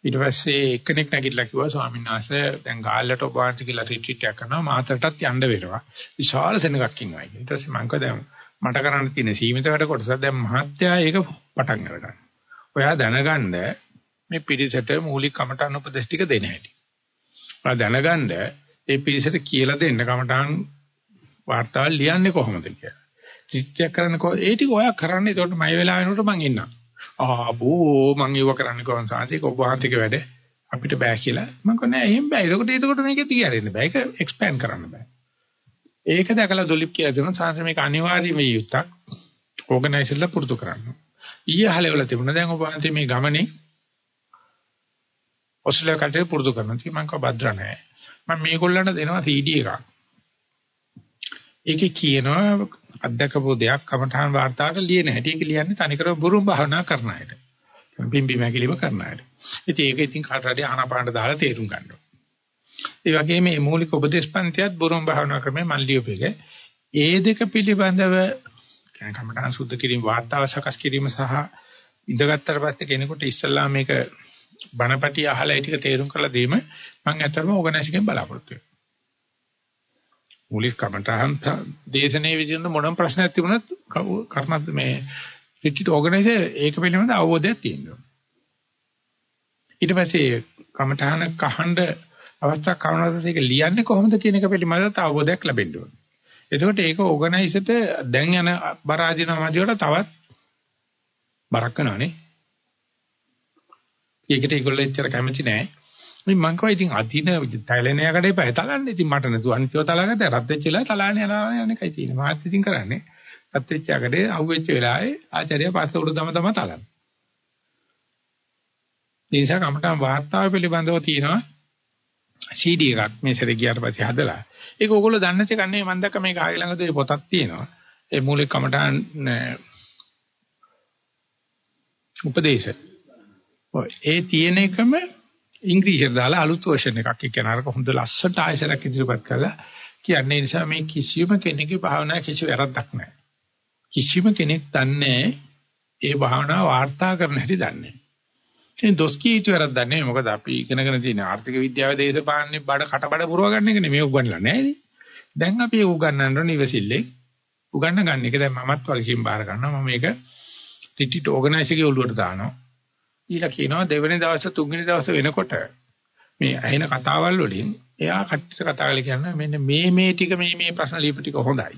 ඊට පස්සේ එක්කෙනෙක් නැගිටලා කිව්වා ස්වාමීන් වහන්සේ දැන් ගාල්ලට ඔබ වහන්සේ කියලා රිට්‍රීට් එකක් කරනවා මාතරටත් යන්න වෙනවා. විශාල සෙනඟක් ඉන්නවා. ඊට පස්සේ මම කිව්වා දැන් මට කරන්න තියෙන සීමිත වැඩ කොටස දැන් මහත්යා ඒක පටන් අරගන්න. ඔයා දැනගන්න මේ පිළිසෙට මූලික කමටහන් උපදේශ ටික දෙන්න හැටි. දැනගන්න ඒ පිරිසට කියලා දෙන්න කමටහන් වාර්තාවල් ලියන්නේ කොහොමද කියලා. රිට්‍රික් කරන්න කො ඒ ටික ඔයා කරන්නේ එතකොට මයි වෙලා වෙනකොට මං එන්නම්. ආ බෝ මං ඒව කරන්නේ කොහොමද සාංශික ඔබ වහන්සේක වැඩ අපිට බෑ කියලා. මං කිව්වා නෑ එහෙම බෑ. එතකොට එතකොට මේක තියාරෙන්න බෑ. ඒක එක්ස්පෑන්ඩ් කරන්න බෑ. ඒක දැකලා දොලිප් කියලා දෙනවා සාංශ මේක අනිවාර්යම යුත්තක්. ඕගනයිසර්ලා පුරුදු කරන්න. ඊයේ හලෙවල තිබුණා දැන් ඔබ වහන්සේ මේ ගමනේ ඔස්ට්‍රේලියාව කටේ පුරුදු කරනවා. ඉතින් මං කව භද්‍ර නැහැ. මම මේගොල්ලන්ට දෙනවා CD එකක්. ඒකේ කියනවා අධ්‍යක්ෂකව දෙයක් කමඨාන් වාර්තාවට ලියන හැටි ඒක ලියන්නේ තනිකර බුරුම් භාවනා කරන අයට. පිම්බි මැකිලිම කරන අයට. ඉතින් ඒක ඉතින් කාට හරි ආනාපානට දාලා තේරුම් ගන්න ඕනේ. ඒ වගේම මේ මූලික උපදේශ පන්තියත් බුරුම් භාවනා ක්‍රමයේ මන් ලියුපෙක ඒ දෙක පිළිබඳව කියන්නේ කමඨාන් සුද්ධ කිරීම වාර්තාව සකස් කිරීම සහ ඉඳගත්තර පස්සේ කෙනෙකුට ඉස්සල්ලා මේක බණපටි අහලා ඒ ටික තේරුම් කරලා දීම මම ඇත්තටම ඕගනයිස් එකෙන් බලාපොරොත්තු වෙනවා. මූලික කමටහන් දේශනේ විදිහට මොනම ප්‍රශ්නයක් තිබුණත් කර්මත් මේ රිට්‍රීට් ඕගනයිසර් ඒක පිළිබඳ අවබෝධයක් තියෙනවා. ඊට පස්සේ කමටහන කහඬ අවස්ථා කවනවාද ඒක ලියන්නේ කොහොමද කියන එක පිළිබඳව අවබෝධයක් ලැබෙන්න ඕනේ. එතකොට ඒක ඕගනයිසර්ට දැන් යන බරාදින මැදියට තවත් බරක් වෙනවානේ. ඒකට ඒගොල්ලෝ එච්චර කැමති නෑ. මේ මං කව ඉතින් අදින තැලෙනය කඩේ පය තලන්නේ ඉතින් මට නතු අනිත්‍යව තලාගත්තා රත් වෙච්ච වෙලාවේ තලාන්නේ යනවා යන එකයි තියෙන්නේ. මාත් ඉතින් කරන්නේ රත් වෙච්ච යකඩේ අහුවෙච්ච වෙලාවේ ආචාර්ය පස්ස උඩ තම තම තලන. ඒ නිසා කමටම වාර්තාව පිළිබඳව තියෙනවා CD එකක් මේ සැරේ ගියාට පස්සේ හදලා. ඒක ඕගොල්ලෝ දන්නේ නැති කන්නේ මම දැක්ක මේ කාගේ ළඟද ඒ පොතක් තියෙනවා. ඒ මූලික කමටහන් උපදේශ. ඔය ඒ තියෙන එකම ඉංග්‍රීසියට දාලා අලුත් වර්ෂන් එකක්. කියන අරක හොඳ ලස්සට ආයසරක් ඉදිරිපත් කරලා කියන්නේ නිසා මේ කිසියම් කෙනෙකුගේ භාවනා කිසි වැරද්දක් නැහැ. කිසිම කෙනෙක් දන්නේ ඒ භාවනාව වාර්තා කරන හැටි දන්නේ. ඉතින් දොස් කී යුතු වැරද්දක් නෙමෙයි මොකද අපි ඉගෙනගෙන තියෙන ආර්ථික විද්‍යාවේ දේශපාලනේ බඩ කටබඩ පුරව ගන්න එක නෙමෙයි උගන්වලා නැහැ දැන් අපි ඒක උගන්වන්න ඕන ඉවසිල්ලේ. උගන්න ගන්න එක දැන් මමත් වගකීම් බාර ගන්නවා. මම මේක රිට්‍රීට් ඕගනයිසර් එකේ ඔළුවට දානවා. ඊළඟ කියනවා දෙවෙනි දවස් තුන්වෙනි දවස් වෙනකොට මේ ඇහෙන කතාවල් වලින් එයා කට්ටියට කතා කරලා කියනවා මෙන්න මේ මේ ටික මේ මේ ප්‍රශ්න ලියපු ටික හොඳයි.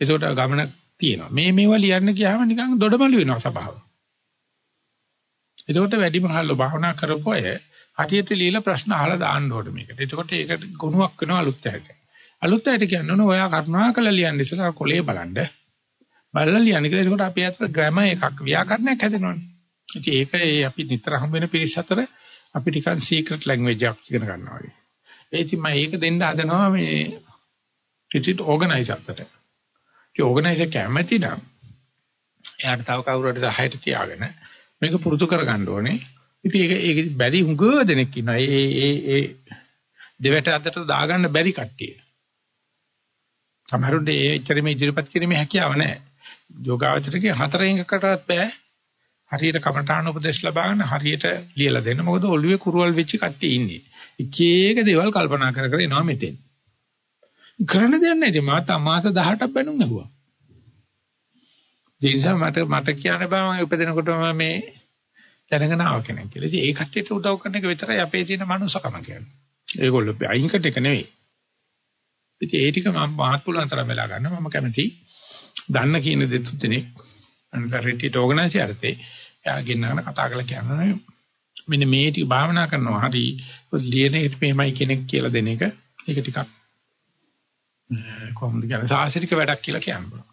ඒකට ගමන තියෙනවා. මේ මේවා ලියන්න ගියාම නිකන් දොඩමළු වෙනවා සභාව. ඒකට වැඩිම හල්ල භාවනා කරපු අය හටියට ලියලා ප්‍රශ්න අහලා දාන්න ඕනේ මේකට. ඒකට ඒකට ගුණයක් වෙනවා අලුත් ඇයට. අලුත් ඇයට කියන්නේ ඔයා කරුණාකරලා ලියන්න ඉස්සලා කොලේ බලන්න. බලලා ලියන්න කියලා. ඒකට අපි අතට ග්‍රැමර් එකක් ව්‍යාකරණයක් හැදෙනවනේ. ඉතින් ඒක ඒ අපි නිතර හම් වෙන පිරිස අතර අපි ටිකක් සීක්‍රට් ලැන්ග්වේජ් එකක් ඉගෙන ගන්නවා වගේ. ඒ ඉතින් මම ඒක දෙන්න හදනවා මේ රිට්‍රීට් ඕගනයිසර් අතට. ඒ ඕගනයිසර් කැමති නම් එයාට තව කවුරු හරි සහයට තියාගෙන මේක පුරුදු කරගන්න ඕනේ. ඉතින් ඒක ඒක බැරි හුඟ දෙනෙක් ඉන්නවා. ඒ ඒ ඒ දෙවට අතට දාගන්න බැරි කට්ටිය. සමහරුන්ට ඒ එච්චර මේ ඉදිරිපත් කිරීමේ හැකියාව නැහැ. යෝගාවචරකේ හතරෙන් එකකටවත් බෑ. හරියට කමඨාන උපදේශ ලබාගෙන හරියට ලියලා දෙන්න. මොකද ඔළුවේ කුරුවල් වෙච්ච කට්ටිය ඉන්නේ. එක එක දේවල් කල්පනා කර කර එනවා මෙතෙන්. කරන්න දෙයක් නැහැ. මාත මාස 18ක් බැනුම් ඇහුවා. ඒ නිසා මට මට කියන්න බෑ මම උපදිනකොට මම මේ දැනගෙන ආව කෙනෙක් කියලා. ඉතින් ඒ කට්ටියට උදව් කරන එක විතරයි අපේ තියෙන මනුස්සකම කියන්නේ. ඒගොල්ලෝ අයින්කට එක නෙවෙයි. ඉතින් ඒ ටික මම මහත් පුළුවන් තරම් වෙලා ගන්න මම කැමති. දන්න කියන දෙතු දෙනෙක් අනිත් රිට්‍රීට් ඕගනයිසර්තේ එයා ගෙන්නගෙන කතා කරලා කියනවා මෙන්න මේ ටික භාවනා කරනවා. හරි ලියන එක මෙහෙමයි කෙනෙක් කියලා දෙන එක. ඒක ටිකක් කොහොමද කියන්නේ? සාහසික වැඩක් කියලා කියනවා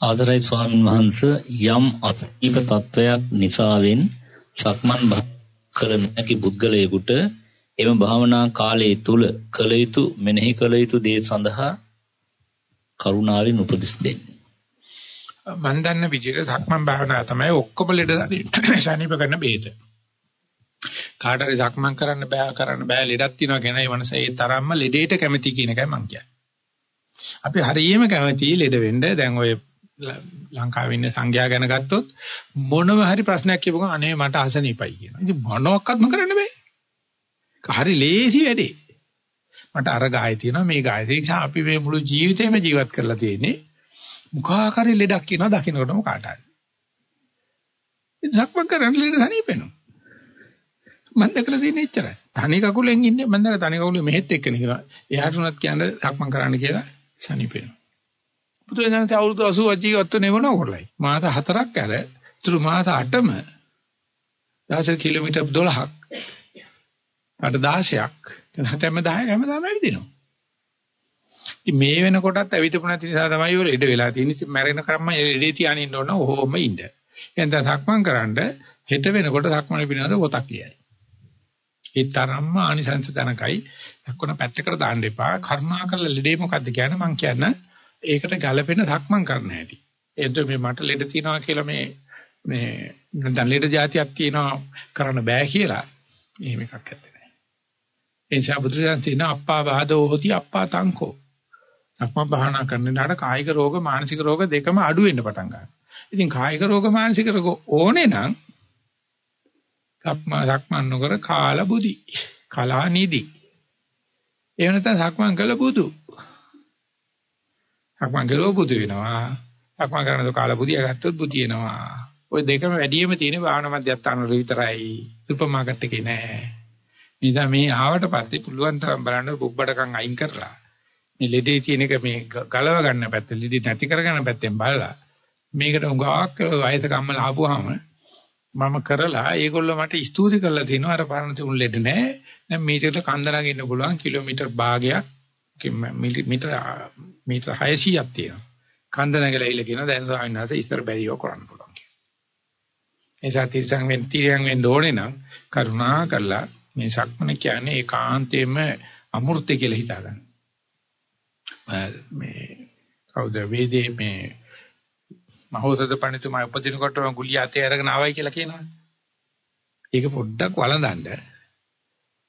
ආදරයි ස්වාමින් වහන්සේ යම් අතීත තත්වයක් නිසාවෙන් සක්මන් කළ නොහැකි පුද්ගලයෙකුට එම භාවනා කාලයේ තුල කළ යුතු මෙනෙහි කළ යුතු දේ සඳහා කරුණාවෙන් උපදෙස් දෙන්න. මම දන්න විදිහට සක්මන් භාවනාව තමයි ඔක්කොම ලෙඩ [clears throat] සනීප කරන බේත. කාට හරි සක්මන් කරන්න බෑ කරන්න බෑ ලෙඩක් තියෙනවා කියන ඒ මනස ඒ තරම්ම ලෙඩේට කැමති කියන එකයි මම කියන්නේ. අපි හරියම කැමති ලෙඩ වෙන්න දැන් ඔය ලංකාවේ ඉන්න සංඝයා ගැන ගත්තොත් මොනම හරි ප්‍රශ්නයක් කියපුවම අනේ මට අසනීපයි කියනවා. ඉතින් මොනවත්ක්ම කරන්න බෑ. හරි ලේසි වැඩේ. මට අර ගාය තියෙනවා මේ ගාය. ඒ නිසා අපි මේ මුළු ජීවිතේම ජීවත් කරලා තියෙන්නේ මුඛාකාරී ලෙඩක් කියනවා දකින්නකොටම කාට හරි. ඉතින් සක්මන් කරන්න ලෙඩ සනීපෙනවා. මම දැකලා තියෙන එච්චරයි. තනි කකුලෙන් ඉන්නේ මම දැන් තනි කකුලේ මෙහෙත් එක්කනේ කියලා. එයාට උනත් කියන්නේ සක්මන් කරන්න කියලා සනීපේනවා. බුදුරජාණන් අවුරුදු 80 ජීවත් වෙන වෙනව කරලයි. මාස 4ක් ඇර, ඊටු මාස 8ම දහස කිලෝමීටර් 12ක්. අට 16ක්. හැතැම්ම 10 හැමදාම ඇවිදිනවා. ඉතින් මේ වෙනකොටත් ඇවිදපු නැති නිසා තමයි ඔය ඉඩ වෙලා තියෙන්නේ. මැරෙන කම්ම ඉඩේ තියාගෙන ඉන්න ඕන ඕම ඉන්න. එහෙනම් සක්මන් කරන්න හෙට වෙනකොට සක්මන් පිනවද පොතක් ලියයි. ඒ තරම්ම ආනිසංස තනකයි දක්වන පැත්තකට දාන්න එපා. කරුණාකරලා ලෙඩේ මොකද්ද කියන්නේ මං කියන ඒකට ගැළපෙන සක්මන් කරන්න හැටි. එතකොට මේ මට ලෙඩ තියනවා කියලා මේ මේ දැන් ලෙඩ જાතියක් තියනවා කරන්න බෑ කියලා එහෙම එකක් නැත්තේ නෑ. ඒ නිසා බුදුරජාණන් කියන අප්පා වාදෝ හොති අප්පා තංකෝ. සක්මන් භාවනා කරනකොට කායික රෝග මානසික රෝග දෙකම අඩු වෙන්න පටන් ගන්නවා. ඉතින් කායික රෝග මානසික රෝග ඕනේ නම් සක්මන් සක්මන් නොකර කාලා බුදි. කලා නිදි. එහෙම නැත්නම් සක්මන් කළ බුදු. සක්මන් කළෝ බුදු වෙනවා. සක්මන් කරනකොට කාලා බුදියා ගත්තොත් බුදිනවා. ওই දෙකම වැඩියෙම තියෙන භාවනා මධ්‍යස්ථාන වල විතරයි. සුපර් මාකට් එකේ නෑ. නිසා මේ ආවට පස්සේ පුළුවන් තරම් බලන්න බුබ්බඩකම් අයින් කරලා මේ ලෙඩේ තියෙන එක මේ ගලව ගන්න පැත්ත ලෙඩේ නැති කර ගන්න පැත්තෙන් බලලා මේකට උගාවක් වයස කම්මල ආපුවාම මම කරලා ඒගොල්ලෝ මට ස්තුති කරලා තිනවා. අර පරණ තුන් ලෙඩ නෑ. දැන් මීටරට කන්දරගෙන ඉන්න පුළුවන් කිලෝමීටර් භාගයක් මීටර මීටර 600ක් තියෙනවා. කන්ද නැගලා ඉල කියන දැන් ස්වාමීන් වහන්සේ ඉස්සර බැරිව කරන්න පුළුවන් කියලා. එසා තිරසං වෙන් තිරයන් වෙන්න ඕනේ නම් කරුණා කරලා මේ සක්මන කියන්නේ ඒකාන්තයෙන්ම අමෘතය කියලා හිතාගන්න. මේ කවුද වේදේ මේ මහෝසද පඬිතුමා උපදිනකොට ගුලිය අතේ අරගෙන ආවයි කියලා කියනවනේ. ඒක පොඩ්ඩක් වළඳන්න.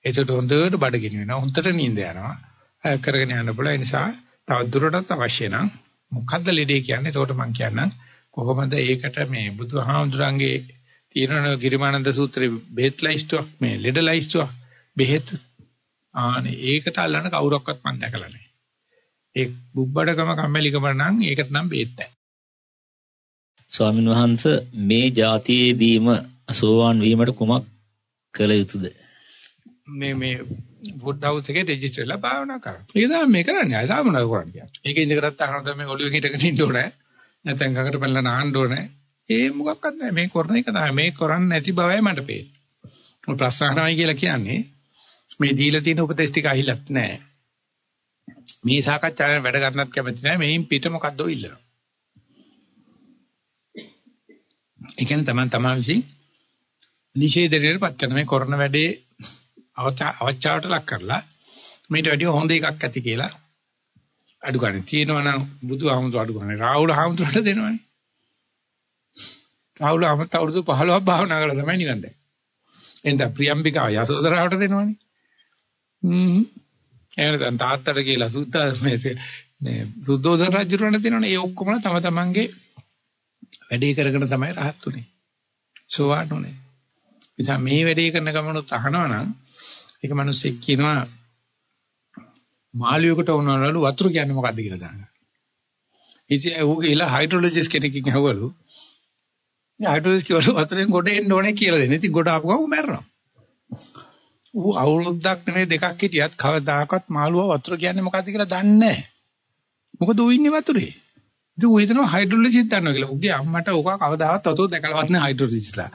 ඒකට හොඳට බඩගිනි වෙනවා. හොඳට නිින්ද යනවා. කරගෙන යන්න පුළුවන්. ඒ නිසා තව දුරටත් අවශ්‍ය නම් මොකද්ද ලෙඩේ කියන්නේ? ඒකට මම කියන්නම් කොහොමද ඒකට මේ බුදුහාමුදුරන්ගේ තීරණ ගිරිමානන්ද සූත්‍රයේ බෙහෙත් ලයිස්තුවක් මේ ලෙඩ ලයිස්තුවක් බෙහෙත් ආනේ ඒකට අල්ලන්න කවුරක්වත් මම දැකලා නැහැ. ඒ බුබ්බඩකම කම්මැලිකම නම් ඒකට නම් බේත් නැහැ. ස්වාමින් වහන්සේ මේ જાතියේදීම අසෝවාන් වීමට කුමක් කළ යුතුද? මේ මේ ෆුඩ් හවුස් එකේ රෙජිස්ටර් වෙලා භාවනා කරනවා. ඒක තමයි මේ කරන්නේ. අය තාම නෑ කරන්නේ. ඒක ඉඳගත් අහන තමයි ඔළුවෙන් හිටගෙන ඉන්න ඕනේ. නැත්නම් ගඟට පැනලා නාන්න ඕනේ. ඒ මොකක්වත් නැහැ. මේ කරන එක තමයි. මේ කරන්නේ නැති බවයි මට පේන්නේ. ප්‍රශ්න අහනවයි කියලා කියන්නේ මේ දීලා තියෙන උපදේශ ටික අහිලත් නැහැ. මේ සාකච්ඡාවෙන් වැඩ ගන්නත් කැමති නැහැ. මේන් පිට මොකද්ද ඉල්ලනවා. ඒ කියන්නේ තමයි තමන් විසින් නිෂේධයටපත් කරන මේ කරන වැඩේ අවචාවට ලක් කරලා මේට වැඩිය හොඳ එකක් ඇති කියලා අඩු ගන්න තියෙනවා නම් බුදුහාමුදුර අඩු ගන්න රාහුල හාමුදුරට දෙනවනේ. රාහුල අමත අවුරුදු 15ක් භාවනා කළා තමයි නිකන් දැන් එතන ප්‍රියම්බිකා යසෝදරාවට දෙනවනේ. හ්ම්. එහෙනම් දැන් තාත්තට කියලා සුද්ධ මේ මේ සුද්ධෝදන රජුරණ දෙනවනේ ඒ ඔක්කොම තම තමන්ගේ වැඩේ කරගෙන තමයි rahat උනේ. සෝවාන් උනේ. නිසා මේ වැඩේ කරන ගමනොත් අහනවා නම් ඒක මිනිස්සෙක් කියනවා මාළියෙකුට වුණාලු වතුර කියන්නේ මොකද්ද කියලා දානවා. ඉතින් ඌ කියලා හයිඩ්‍රොලොජිස්ට් කෙනෙක්ගෙන් අහවලු. මේ හයිඩ්‍රොලොජිස්ට් කියවලු වතුරෙන් ගොඩ එන්න ඕනේ කියලා දෙන්නේ. ඉතින් ගොඩ ආපු ගමන් ඌ මැරෙනවා. ඌ අවුරුද්දක් නෙමෙයි දෙකක් හිටියත් කවදාකවත් මාළුවා වතුර කියන්නේ මොකද්ද කියලා දන්නේ නැහැ. මොකද ඌ ඉන්නේ වතුරේ. ඉතින් ඌ හිතනවා හයිඩ්‍රොලොජිස්ට් දන්නවා කියලා. ඌගේ අම්මට ඕක කවදාවත් වතුර දැකලවත් නැහැ හයිඩ්‍රොලොජිස්ට්ලා.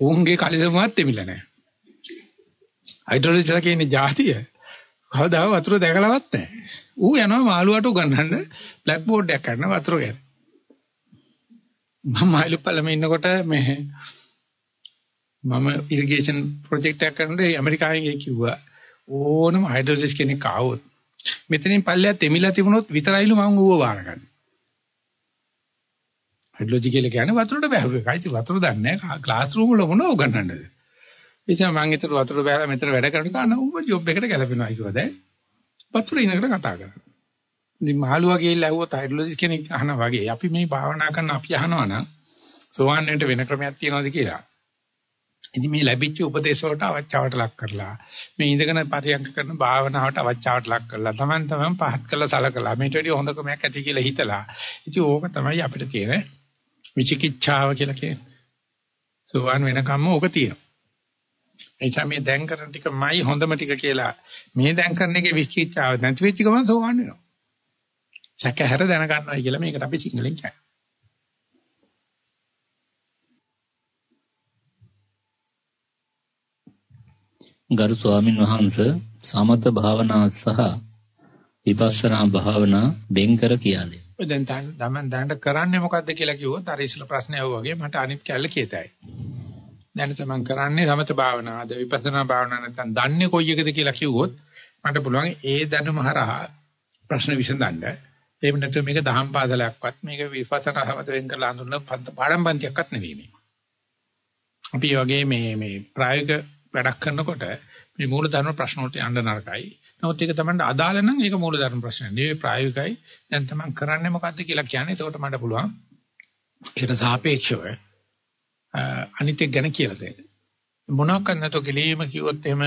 ඌන්ගේ කලිසමවත් දෙමිලා නැහැ. හයිඩ්‍රොලොජිස්ට්ලා කියන්නේ જાතිය. කවදාවත් වතුර දැකලවත් නැහැ. ඌ යනවා මාළුවාට උගන්වන්න බ්ලැක් බෝඩ් එකක් කරන වතුර ගැන. මම මයිලුප්පලම ඉන්නකොට මේ මම ඉරිගේෂන් ප්‍රොජෙක්ට් එකක් කරනකොට ඇමරිකාවෙන් කිව්වා ඕනම හයිඩ්‍රොලොජිස්ට් කෙනෙක් ආවොත් මෙතනින් පල්ලෙහාත් එමිලා තිබුණොත් විතරයිලු මම ඌව වාරගන්නේ. හයිඩ්‍රොලොජි කියලා කියන්නේ වතුරට බෑව එකයි. ඉතින් වතුර දන්නේ නැහැ. ක්ලාස් රූම් වල මොනව උගන්වන්නද? ඒ නිසා මම හිතුව වතුර බෑලා මෙතන වැඩ කරන කන ඌව ජොබ් එකට ගැලපෙනවා කිව්වා දැන්. වතුර ඉනකට කතා කරනවා. ඉතින් මහලුවා ගිහිල්ලා ඇහුවොත් හයිඩ්‍රොලොජි කෙනෙක් අහනවා වගේ. අපි මේ භාවනා කරන අපි අහනවා නම් සෝවන් වෙන්න වෙන ක්‍රමයක් තියනවාද කියලා. ඉතින් මේ ලැබිච්ච උපදේශ වලට අවචාවට ලක් කරලා මේ ඉඳගෙන පරියන්ක කරන භාවනාවට අවචාවට ලක් කරලා Taman taman පහත් කළා සලකලා මේට වැඩි හොඳ ක්‍රමයක් ඇති කියලා හිතලා ඉතින් ඕක තමයි අපිට තියෙන විචිකිච්ඡාව කියලා කියන්නේ. සෝවාන් වෙනකම්ම ඕක තියෙනවා. එනිසා මේ දැන් කරන ටිකමයි හොඳම ටික කියලා මේ දැන් කරන එකේ විචිකිච්ඡාව නැති වෙච්ච ගමන් සෝවන් වෙනවා. සැකහැර දැන ගන්නවා කියලා මේකට අපි සිංහලෙන් කියන්නේ. ගරු ස්වාමින් වහන්සේ සමත භාවනා සහ විපස්සනා භාවනා වෙන් කර කියන්නේ. ඔය දැන් තමන් දැනට කරන්නේ මොකද්ද කියලා කිව්වොත් අර ඉස්සල ප්‍රශ්නේ ආවා වගේ මට අනිත් කැල්ල කියතයි. දැන් තමන් කරන්නේ සමත භාවනාවද විපස්සනා භාවනාව නැත්නම් දන්නේ කොයි එකද කියලා කිව්වොත් මට පුළුවන් ඒ දැනුම හරහා ප්‍රශ්න විසඳන්න. එහෙම නැත්නම් මේක දහම් පාදලයක්වත් මේක විපස්සනා සමත වෙන් කරලා අඳුරන පාඩම් පන්තියක්වත් නෙවෙයි මේ. අපි වගේ මේ මේ ප්‍රායෝගික වැඩක් කරනකොට මේ මූල ධර්ම ප්‍රශ්න වලට යන්න නරකයි. නමුත් ඒක තමයි අදාළ නම් ඒක මූල ධර්ම ප්‍රශ්නයක්. නෙවෙයි ප්‍රායෝගිකයි. දැන් තමන් කරන්නේ මොකද්ද කියලා කියන්නේ. එතකොට මට පුළුවන් ඒකට සාපේක්ෂව අනිත් එක ගැන කියලා දෙන්න. මොනවාක් නැතෝ කෙලීම කිව්වොත් එහෙම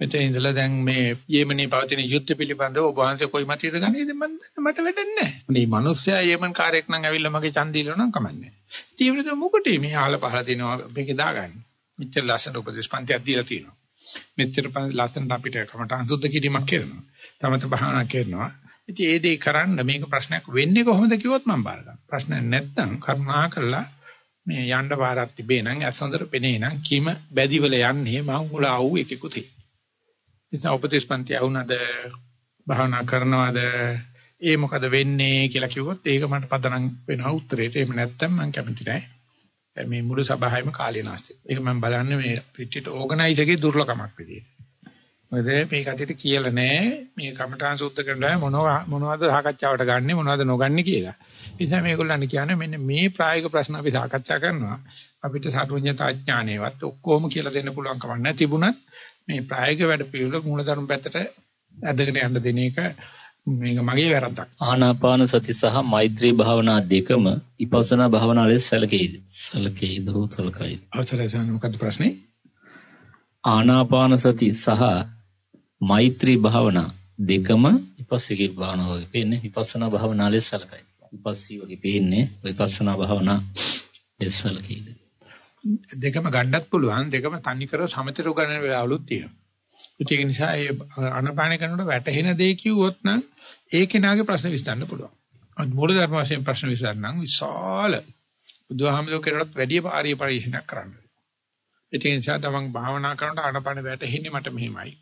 මෙතන ඉඳලා දැන් මේ යෙමනී පවතින යුද්ධ පිළිබඳව ඔබ වහන්සේ කොයි මතයද ගන්නේද මට වැඩන්නේ නැහැ. මේ මිනිස්සයා යෙමන් කාර්යයක් නම් ඇවිල්ලා මගේ ඡන්දය ඉල්ලනවා නම් කමන්නේ. ඉතින් ඒක මොකටද මේ ආල පහල දෙනවා මේකේ දාගන්නේ. මෙච්චර ලස්සන උපදේශ පන්තියක් දීලා තියෙනවා. මෙච්චර ලස්සන අපිට කමටහන් සුද්ධ කිරීමක් කරනවා. තමත භාවනා කරනවා. ඉතින් ඒ දේ කරන්න මේක ප්‍රශ්නයක් වෙන්නේ කොහොමද කිව්වොත් මම බාර ගන්නවා. ප්‍රශ්නයක් නැත්නම් කරුණා කරලා මේ යන්න පාරක් තිබේ නම් ඇසඳර පෙනේ නම් කීම බැදිවල යන්නේ මම උල ආවු එකෙකුත් ඒ. නිසා උපදේශ පන්ති ආවුනද භාවනා කරනවද ඒ මොකද වෙන්නේ කියලා කිව්වොත් ඒක මට පදනම් වෙනවා උත්තරේට. එහෙම නැත්නම් මම කැමති නැහැ. මේ මුළු සභාවෙම කාලේ නාස්ති. ඒක මම බලන්නේ මේ පිටිට ඕගනයිසර්ගේ දුර්ලභමක් විදියට. මොකද මේ කටියට කියලා නෑ මේ කමඨාන් සුද්ධ කරනවා මොනවා මොනවද සාකච්ඡාවට ගන්නෙ මොනවද නොගන්නේ කියලා. ඒ නිසා මේගොල්ලන් කියන්නේ මෙන්න මේ ප්‍රායෝගික ප්‍රශ්න අපි සාකච්ඡා කරනවා. අපිට සාර්වඥතා ඥානේවත් ඔක්කොම කියලා දෙන්න පුළුවන් කමක් නැහැ තිබුණත් මේ ප්‍රායෝගික වැඩ පිළිවෙල මූලධර්ම පැත්තට ඇදගෙන යන්න දෙන එක මේක මගේ වැරද්දක්. ආනාපාන සති සහ මෛත්‍රී භාවනා දෙකම විපස්සනා භාවනා ලෙස සැලකෙයිද? සැලකෙයිද හෝ සැලකයිද? අවසරයි මොකද්ද ප්‍රශ්නේ? ආනාපාන සති සහ මෛත්‍රී භාවනා දෙකම විපස්සිකී භාවනා වගේ පේන්නේ විපස්සනා භාවනා ලෙස සැලකයි. විපස්සී වගේ පේන්නේ විපස්සනා භාවනා ලෙස සැලකෙයිද? දෙකම ගන්නත් පුළුවන් දෙකම තනි කර සමතර උගන්නන වෙලාවලුත් තියෙනවා. ඒක නිසා ඒ අනපාන කරනකොට වැටහෙන දේ කිව්වොත් නම් ඒ කෙනාගේ ප්‍රශ්න විසඳන්න පුළුවන්. මූල ධර්ම වශයෙන් ප්‍රශ්න විසඳන්න නම් විශාල බුදුහාමුදුරුවෝ කෙරුවත් වැඩි පාරිය පරිශීලනයක් කරන්න. ඒ නිසා තමන් භාවනා කරනකොට ආනපන වැටෙන්නේ මට මෙහෙමයි.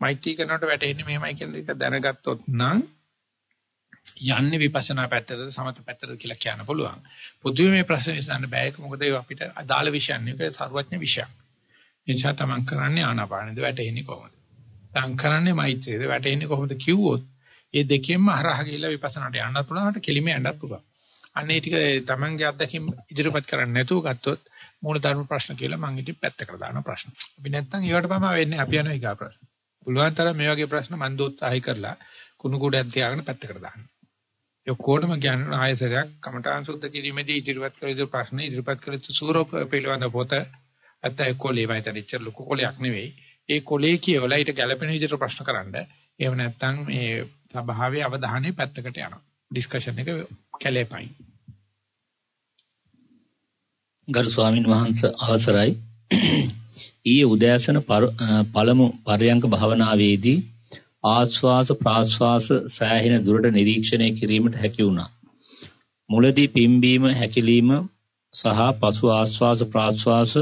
මෛත්‍රී කරනකොට වැටෙන්නේ මෙහෙමයි කියන එක දැනගත්තොත් නම් යන්නේ විපස්සනා පැත්තටද සමත පැත්තටද කියලා කියන්න පුළුවන්. පොදුවේ මේ ප්‍රශ්නේ විසඳන්න බෑ ඒක මොකද ඒ අපිට අදාළ විෂයක් නෙවෙයි සර්වඥ විෂයක්. ඒ නිසා තමන් කරන්නේ ආනාපානෙද වැටෙන්නේ කොහොමද? තමන් කරන්නේ මෛත්‍රියද වැටෙන්නේ කොහොමද කිව්වොත් ඒ දෙකෙන්ම හරහා ගිහිල්ලා විපස්සනාට යන්නත් පුළුවන් හිට කෙලිම යන්නත් පුළුවන්. අන්න ඒ ටික තමන්ගේ අත්දැකීම් ඉදිරිපත් කරන්නේ නැතුව ගත්තොත් මූල ධර්ම ප්‍රශ්න කියලා මම ඉතින් පැත්තකට දාන ප්‍රශ්න. අපි නැත්තම් ඒවට පම වෙන්නේ අපි යන එක ප්‍රශ්න. පුළුවන් තරම් මේ වගේ ප්‍රශ්න මන් දෝත්සාහය කරලා කුණු කුඩයක් තියාගෙන පැත්තකට දාන්න. ඒ ඔක්කොටම කියන්නේ ආයසරයක් කමඨාන් සුද්ධ කිරීමේදී ඉදිරිපත් කළ යුතු ප්‍රශ්න ඉදිරිපත් කළ යුතු සූරෝ පිළිවඳ පොත අතයි කොලේ වයිතන ඉච්ච ලොකු කොලයක් නෙවෙයි. ඒ කොලේ කියවලා ඊට ගැළපෙන විදිහට ප්‍රශ්න කරන්න. එහෙම නැත්නම් මේ සභාවේ අවධානය පැත්තකට යනවා. ඩිස්කෂන් එක කැලේපයි. ගරු ස්වාමින් වහන්සේ අවසරයි. ඊයේ උදෑසන පළමු පරයන්ක භාවනාවේදී ආස්වාස ප්‍රාස්වාස සෑහෙන දුරට නිරීක්ෂණය කිරීමට හැකි වුණා. මුලදී පිම්බීම හැකිලිම සහ පසු ආස්වාස ප්‍රාස්වාස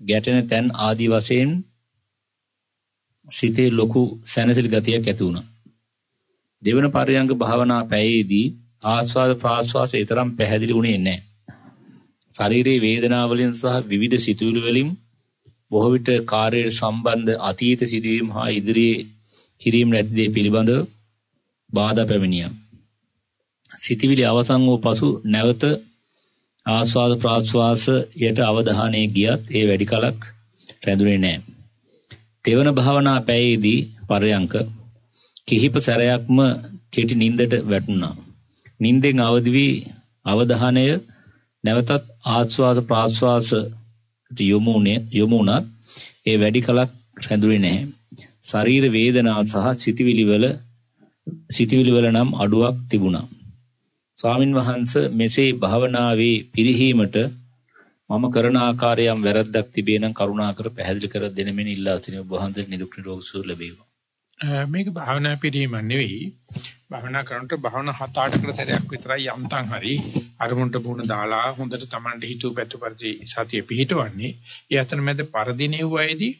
ගැටෙන තැන් ආදී වශයෙන් සිතේ ලොකු සැනසෙලි ගතියක් ඇති වුණා. දෙවන පරයන්ක භාවනා පැයේදී ආස්වාද ප්‍රාස්වාස ඊතරම් පැහැදිලි වුණේ නැහැ. ශරීරයේ වේදනාවලින් සහ විවිධ සිතුවිලි වලින් බොහෝ විට කාර්යයට සම්බන්ධ අතීත සිදුවීම් හා ඉදිරියේ කිරීම නැති දේ පිළිබඳව බාධා පැමිණියා. සිතවිලි අවසන් වූ පසු නැවත ආස්වාද ප්‍රාස්වාසයට අවධානය ගියත් ඒ වැඩි කලක් රැඳුනේ නැහැ. තෙවන භාවනා පැයේදී පරයන්ක කිහිප සැරයක්ම කෙටි නිින්දට වැටුණා. නිින්දෙන් අවදි වී අවධානය නැවතත් ආස්වාද ප්‍රාස්වාසට යොමු යොමු වුණත් ඒ වැඩි කලක් රැඳුනේ නැහැ. ශරීර වේදනා සහ සිතවිලි වල සිතවිලි වල නම් අඩුවක් තිබුණා. ස්වාමින් වහන්සේ මෙසේ භාවනාවේ පිරිහීමට මම කරන ආකාරයෙන් වැරද්දක් තිබේ නම් කරුණාකර පැහැදිලි කර දෙන මෙන්න ඉල්ලා සිටින ඔබ වහන්සේ නිදුක් නිරෝගී සුව ලැබේවා. මේක භාවනා පිළිම නෙවෙයි. භාවනා කරනකොට භාවනා හත අටකට සැරයක් විතරයි යම්තම් හරි අරමුණට පුණ දාලා හොඳට Tamante හිතුව පැත්ත පරිදි සතිය පිහිටවන්නේ. ඒ අතර මැද පරදිනෙව්වයිදී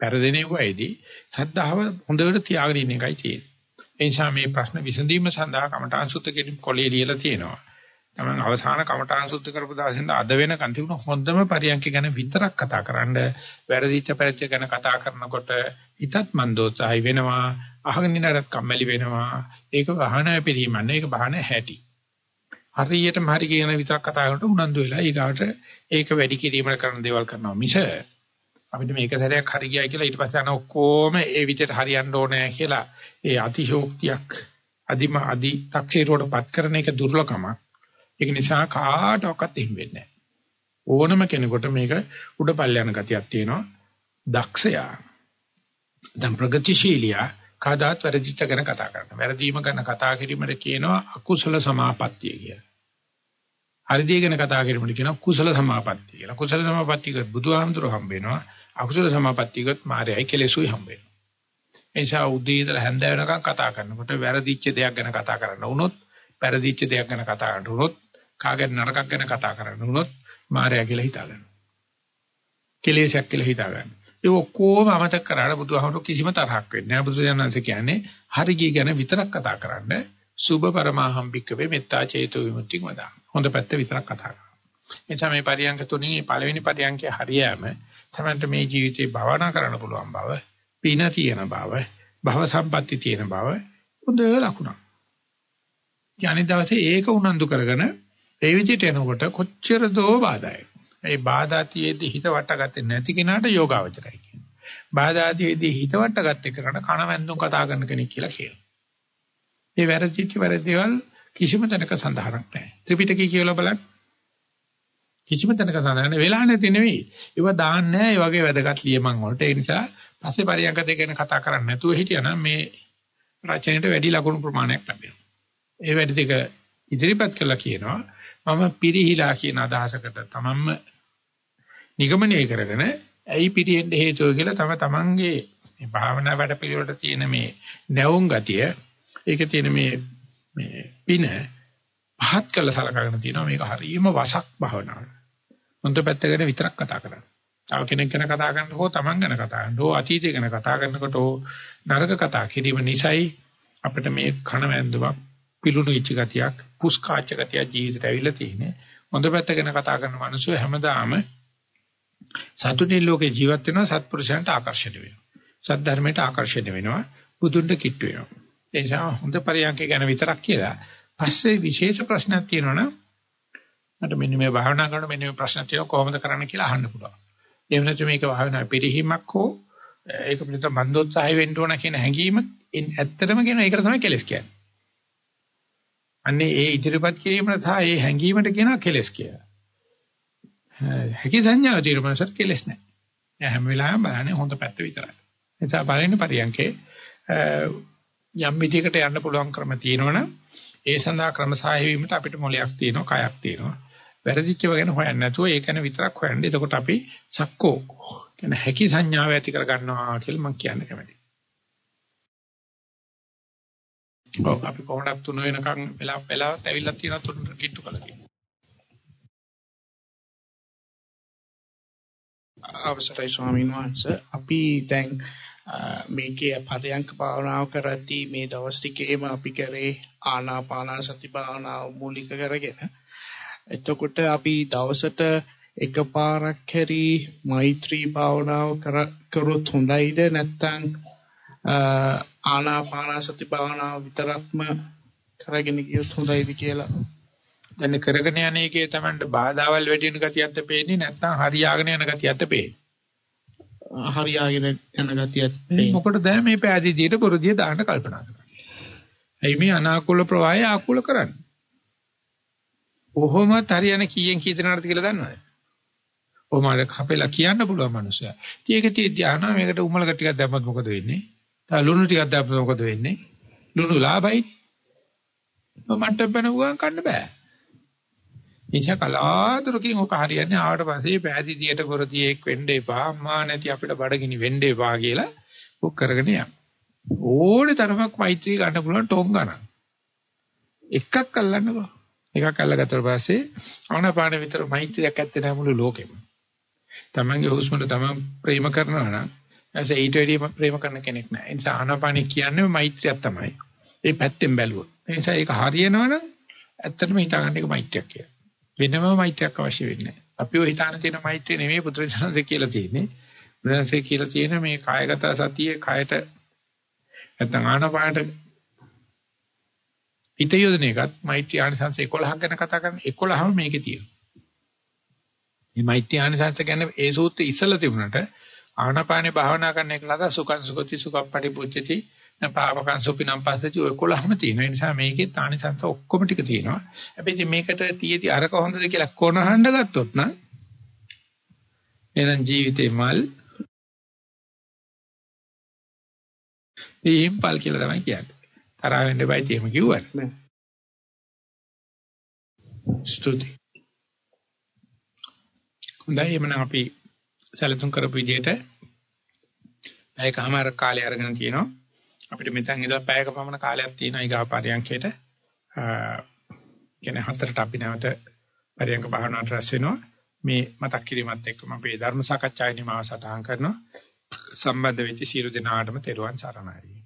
පෙරදිනෙව්වයිදී සද්ධාව හොඳට තියාගෙන ඉන්න එකයි තියෙන්නේ. ඒ නිසා මේ ප්‍රශ්න විසඳීම සඳහා කමඨාන් සුත්ත කියන කොලේ ලියලා තියෙනවා. තමන් අවසාන කමඨාන් සුද්ධ කරපු දවසින්ද අද වෙනකන් තිබුණ හොඳම පරියන්ක ගැන විතරක් කතා කරන්න වැරදිච්ච පරිච්ඡ ගැන කතා කරනකොට හිතත් මන්දෝත්සහයි වෙනවා අහගෙන ඉන්නට කම්මැලි වෙනවා ඒක වහන පිළිමන්නේ ඒක බහන හැටි හරියටම හරි කියන විතරක් කතා කරනකොට උනන්දු වෙලා ඊගාට ඒක වැඩි කිරීමකට කරන දේවල් කරනවා මිස අපිට මේක සැරයක් හරි ගියයි කියලා ඊට පස්සේ අන ඔක්කොම ඒ විදිහට හරියන්න ඕනේ කියලා ඒ අතිශෝක්තියක් අදිම අදි 탁සීරුවටපත් කරන එක දුර්ලභකමක් ඒක නිසා කාටවත් එහෙම වෙන්නේ ඕනම කෙනෙකුට මේක උඩ පල්ල යන ගතියක් තියෙනවා. දක්ෂයා. දැන් ප්‍රගතිශීලියා කාදාත් වැරදිච්ච ගැන කතා කරනවා. වැරදීම ගැන කතා කිරීමට කියනවා අකුසල සමාපත්තිය කියලා. හරිදී ගැන කතා කිරීමට කියනවා කුසල සමාපත්තිය කියලා. කුසල සමාපත්තියක බුදුහාමුදුරුවෝ හම්බ වෙනවා. අකුසල සමාපatti ගොත් මායයි කෙලෙසුයි හම්බ වෙනවා. ඒ නිසා උදේ ඉඳලා හැන්ද වෙනකන් කතා කරනකොට වැරදිච්ච දෙයක් ගැන කතා කරන්න වුණොත්, වැරදිච්ච දෙයක් ගැන කතා කරන්න වුණොත්, කාගෙන් නරකක් ගැන කතා කරන්න වුණොත් මායя කියලා හිතා ගන්නවා. කෙලෙසක් කියලා හිතා ගන්නවා. ඒ ඔක්කොම අමතක කරාට බුදුහාමුදුරු කිසිම තරහක් වෙන්නේ නැහැ. බුදුසයන්න්ස කියන්නේ හරිය ගැන විතරක් කතා කරන්න. සුභ පරමාහම්බික වේ මෙත්තා චේතෝ විමුක්තිය වදා. හොඳ පැත්ත විතරක් කතා කරන්න. එනිසා මේ පරියංග තුනේ පළවෙනි පරියංගයේ හරියෑම තමයි මේ ජීවිතේ භවනා කරන්න පුළුවන් බව, පින තියෙන බව, භව සම්පatti තියෙන බව හොඳ ලකුණක්. ඥානි දවසේ ඒක උනන්දු කරගෙන ඒ විදිහට එනකොට කොච්චර දෝ බාධායි. ඒ බාධා තියේදී හිත වටගත්තේ නැති කෙනාට යෝගාවචරයි කියනවා. බාධා තියේදී හිත වටගත්තේ කරන කණවැන්දුම් කතා කරන කෙනෙක් කියලා කියනවා. මේ වැරදිච්ච වැරදිවල් කිසිම තැනක සඳහනක් නැහැ. ත්‍රිපිටකය කියලා බලන්න. කිසිම තැනක සඳහන් වෙලා නැති නෙවෙයි. ඒව දාන්නේ නැහැ. ඒ වගේ වැදගත් ලියමන් වලට. ඒ නිසා පස්සේ පරියන්ක දෙක ගැන කතා කරන්නේ නැතුව හිටියනම් මේ රචනයට වැඩි ලකුණු ප්‍රමාණයක් ලැබෙනවා. ඒ වැඩි දෙක ඉදිරිපත් කළා කියනවා. මම පිරිහිලා කියන අදහසකට තමන්ම නිගමනය කරගෙන ඇයි පිරිහෙන්න හේතුව කියලා තම තමන්ගේ මේ භාවනා වැඩ පිළිවෙලට තියෙන මේ නැවුම් ගතිය ඒක තියෙන මේ මේ පින පහත් කළ සලකගෙන තියෙනවා මේක හරියම වසක් භාවනාව. මොන්ට පැත්තකට විතරක් කතා කරන්නේ. තව කෙනෙක් ගැන කතා කරනකොට හෝ තමන් ගැන කතා කරනකොට හෝ අතීතය ගැන කතා කරනකොට හෝ නරක කතා කිරීම නිසායි අපිට මේ කණ වැන්දුවක් පිලුණු ඉච්ච ගතියක් පුස්කාච්ච ගතියක් ජීවිතේට ඇවිල්ලා තියෙන්නේ. හොඳ පැත්ත ගැන කතා කරන මිනිස්සු හැමදාම සතුටින් ලෝකේ ජීවත් වෙනවා සත්පුරුෂයන්ට ආකර්ෂණය වෙනවා. සත් ධර්මයට ආකර්ෂණය වෙනවා. බුදුන්ට කිට්ටු වෙනවා. ඒ නිසා හොඳ පරියන්ක ගැන විතරක් කියලා පස්සේ විශේෂ ප්‍රශ්නයක් තියෙනවනම් මට මෙන්න මේ භාවනා කරන මෙන්න මේ ප්‍රශ්න තියෙනවා කොහොමද කරන්න කියලා අහන්න පුළුවන්. එහෙම නැත්නම් මේක භාවනා පිළිහිමක් හෝ ඒක පිළිබඳ මන්දෝත්සාහය වෙන්න ඕන කියන හැඟීම ඇත්තටම කියන එකට තමයි කෙලස් කියන්නේ. අන්නේ ඒ ඉදිරිපත් කිරීමට සහ ඒ හැඟීමට කියනවා කෙලස් කියලා. හැකි සංඥාව తీරමනසත් කෙලස් නැහැ. එයා හැම වෙලාවෙම බලන්නේ හොඳ පැත්ත විතරයි. එතන බලන්නේ පරියන්කේ යම් විදිහකට යන්න පුළුවන් ක්‍රම තියෙනවනම් ඒ සඳහා ක්‍රම සාහිවීමට අපිට මොලයක් තියෙනවා, කයක් තියෙනවා. වැරදිච්චව ගැන හොයන්නේ නැතුව ඒක ගැන විතරක් හොයන්නේ. එතකොට අපි සක්කෝ කියන හැකි සංඥාව ඇති කර ගන්නවා කියලා මම කියන්න කැමතියි. ඔව් අපි කොහොමද තුන වෙනකන් වෙලා වෙලාවත් ඇවිල්ලා තියෙන තුන කිට්ටු කළා කියන්නේ. අවසරයි ස්වාමීන් වහන්සේ අපි දැන් මේකේ පරයන්ක භාවනාව කරද්දී මේ දවස් ටිකේම අපි කරේ ආනාපාන සති භාවනාව මූලික කරගෙන එතකොට අපි දවසට එකපාරක් හැරි මෛත්‍රී භාවනාව කරොත් හොඳයිද නැත්නම් ආනාපාන සති භාවනාව විතරක්ම කරගෙන ගියොත් හොඳයිද කියලා. දැන් කරගෙන යන එකේ තමයි බාධාවල් වැඩි වෙන ගතියක්ද පේන්නේ නැත්නම් හරියාගෙන යන ගතියක්ද පේන්නේ? හරියාගෙන යන ගතියක් පේන්නේ. මොකටද මේ පෑදීදියට පුරුදිය දාන්න කල්පනා කරන්නේ? එයි මේ අනාකූල ප්‍රවාහය ආකූල කරන්නේ. කොහොම හරියන කීයෙන් කී දෙනාටද කියලා දන්නවද? ඔහොම කපෙලා කියන්න පුළුවන් මනුස්සයා. ඉතින් ඒක තියදී ආනවා මේකට උමලක ටිකක් දැම්මත් මොකද වෙන්නේ? තව ලුණු ටිකක් දැම්මම මොකද වෙන්නේ? ලුණු ලාභයි. මට බැනුවා කන්න බෑ. එනිසා කලාතුරකින් ඔක හරියන්නේ ආවට පස්සේ පෑදීදියට පොරතියෙක් වෙන්න එපා අම්මා නැති අපිට බඩගිනි වෙන්න එපා කියලා ඔක් කරගෙන යන්න. ඕනේ තරමක් මෛත්‍රී ගන්න පුළුවන් ටෝන් ගන්න. එකක් අල්ලන්නකෝ. එකක් අල්ලගත්තට පස්සේ ආනාපාන විතර මෛත්‍රියක් ඇත්තේ නැහැ මුළු ලෝකෙම. තමන්ගේ හුස්මට තමන් ප්‍රේම කරනවා නම් ඇස ඊට වැඩිය ප්‍රේම කරන කෙනෙක් නැහැ. ඒ නිසා ආනාපානිය කියන්නේ මෛත්‍රියක් තමයි. ඒ පැත්තෙන් බැලුවොත්. ඒ නිසා ඒක හරියනවනම් ඇත්තටම හිතාගන්න එක මෛත්‍රියක් කියලා. වෙනම මෛත්‍රියක් අවශ්‍ය වෙන්නේ නැහැ. අපි ඔය හිතාන තියෙන මෛත්‍රිය නෙමෙයි පුත්‍රයන්සේ කියලා තියෙන්නේ. බුදුන්සේ කියලා තියෙන මේ කායගත සතියේ කයට නැත්නම් ආනාපානට හිත යොදන එකත් මෛත්‍රී ආනිසංස 11ක් ගැන කතා කරන 11ම මේකේ තියෙනවා. මේ මෛත්‍රී ආනිසංස ගැන ඒ සූත්‍රය ඉස්සලා තිබුණට ආනාපානේ භාවනා කරන එක ලද සුඛං සුගති සුඛං පටිපුච්චති නපාවකං සුපිනම් පස්සති ඔය 11ම තියෙනවා. ඒ නිසා මේකේ ආනිසංස ඔක්කොම ටික තියෙනවා. හැබැයි මේකට තියෙති අරක හොඳද කියලා කොනහඬ ගත්තොත් නම් එහෙනම් ජීවිතේ මල් ඉහිම්පල් කියලා තමයි කියන්නේ. තරහ වෙන්න එපයි තේම කිව්වට. නෑ. ස්තුති. හොඳයි එමනම් අපි සැලසුම් කරපු විදිහට පැයකමාර කාලය අරගෙන තියෙනවා. අපිට මෙතන ඉඳලා පැයක පමණ කාලයක් තියෙනවා ඊගා පරියන්කේට. කියන්නේ හතරට අපි නැවත පරියන්ක භාවනාවට රැස් වෙනවා. මේ මතක් කිරීමත් එක්කම අපේ ධර්ම සාකච්ඡාවේ නිමාව සටහන් කරනවා. සම්බන්ධ වෙච්ච සියලු දෙනාටම තෙරුවන් සරණයි.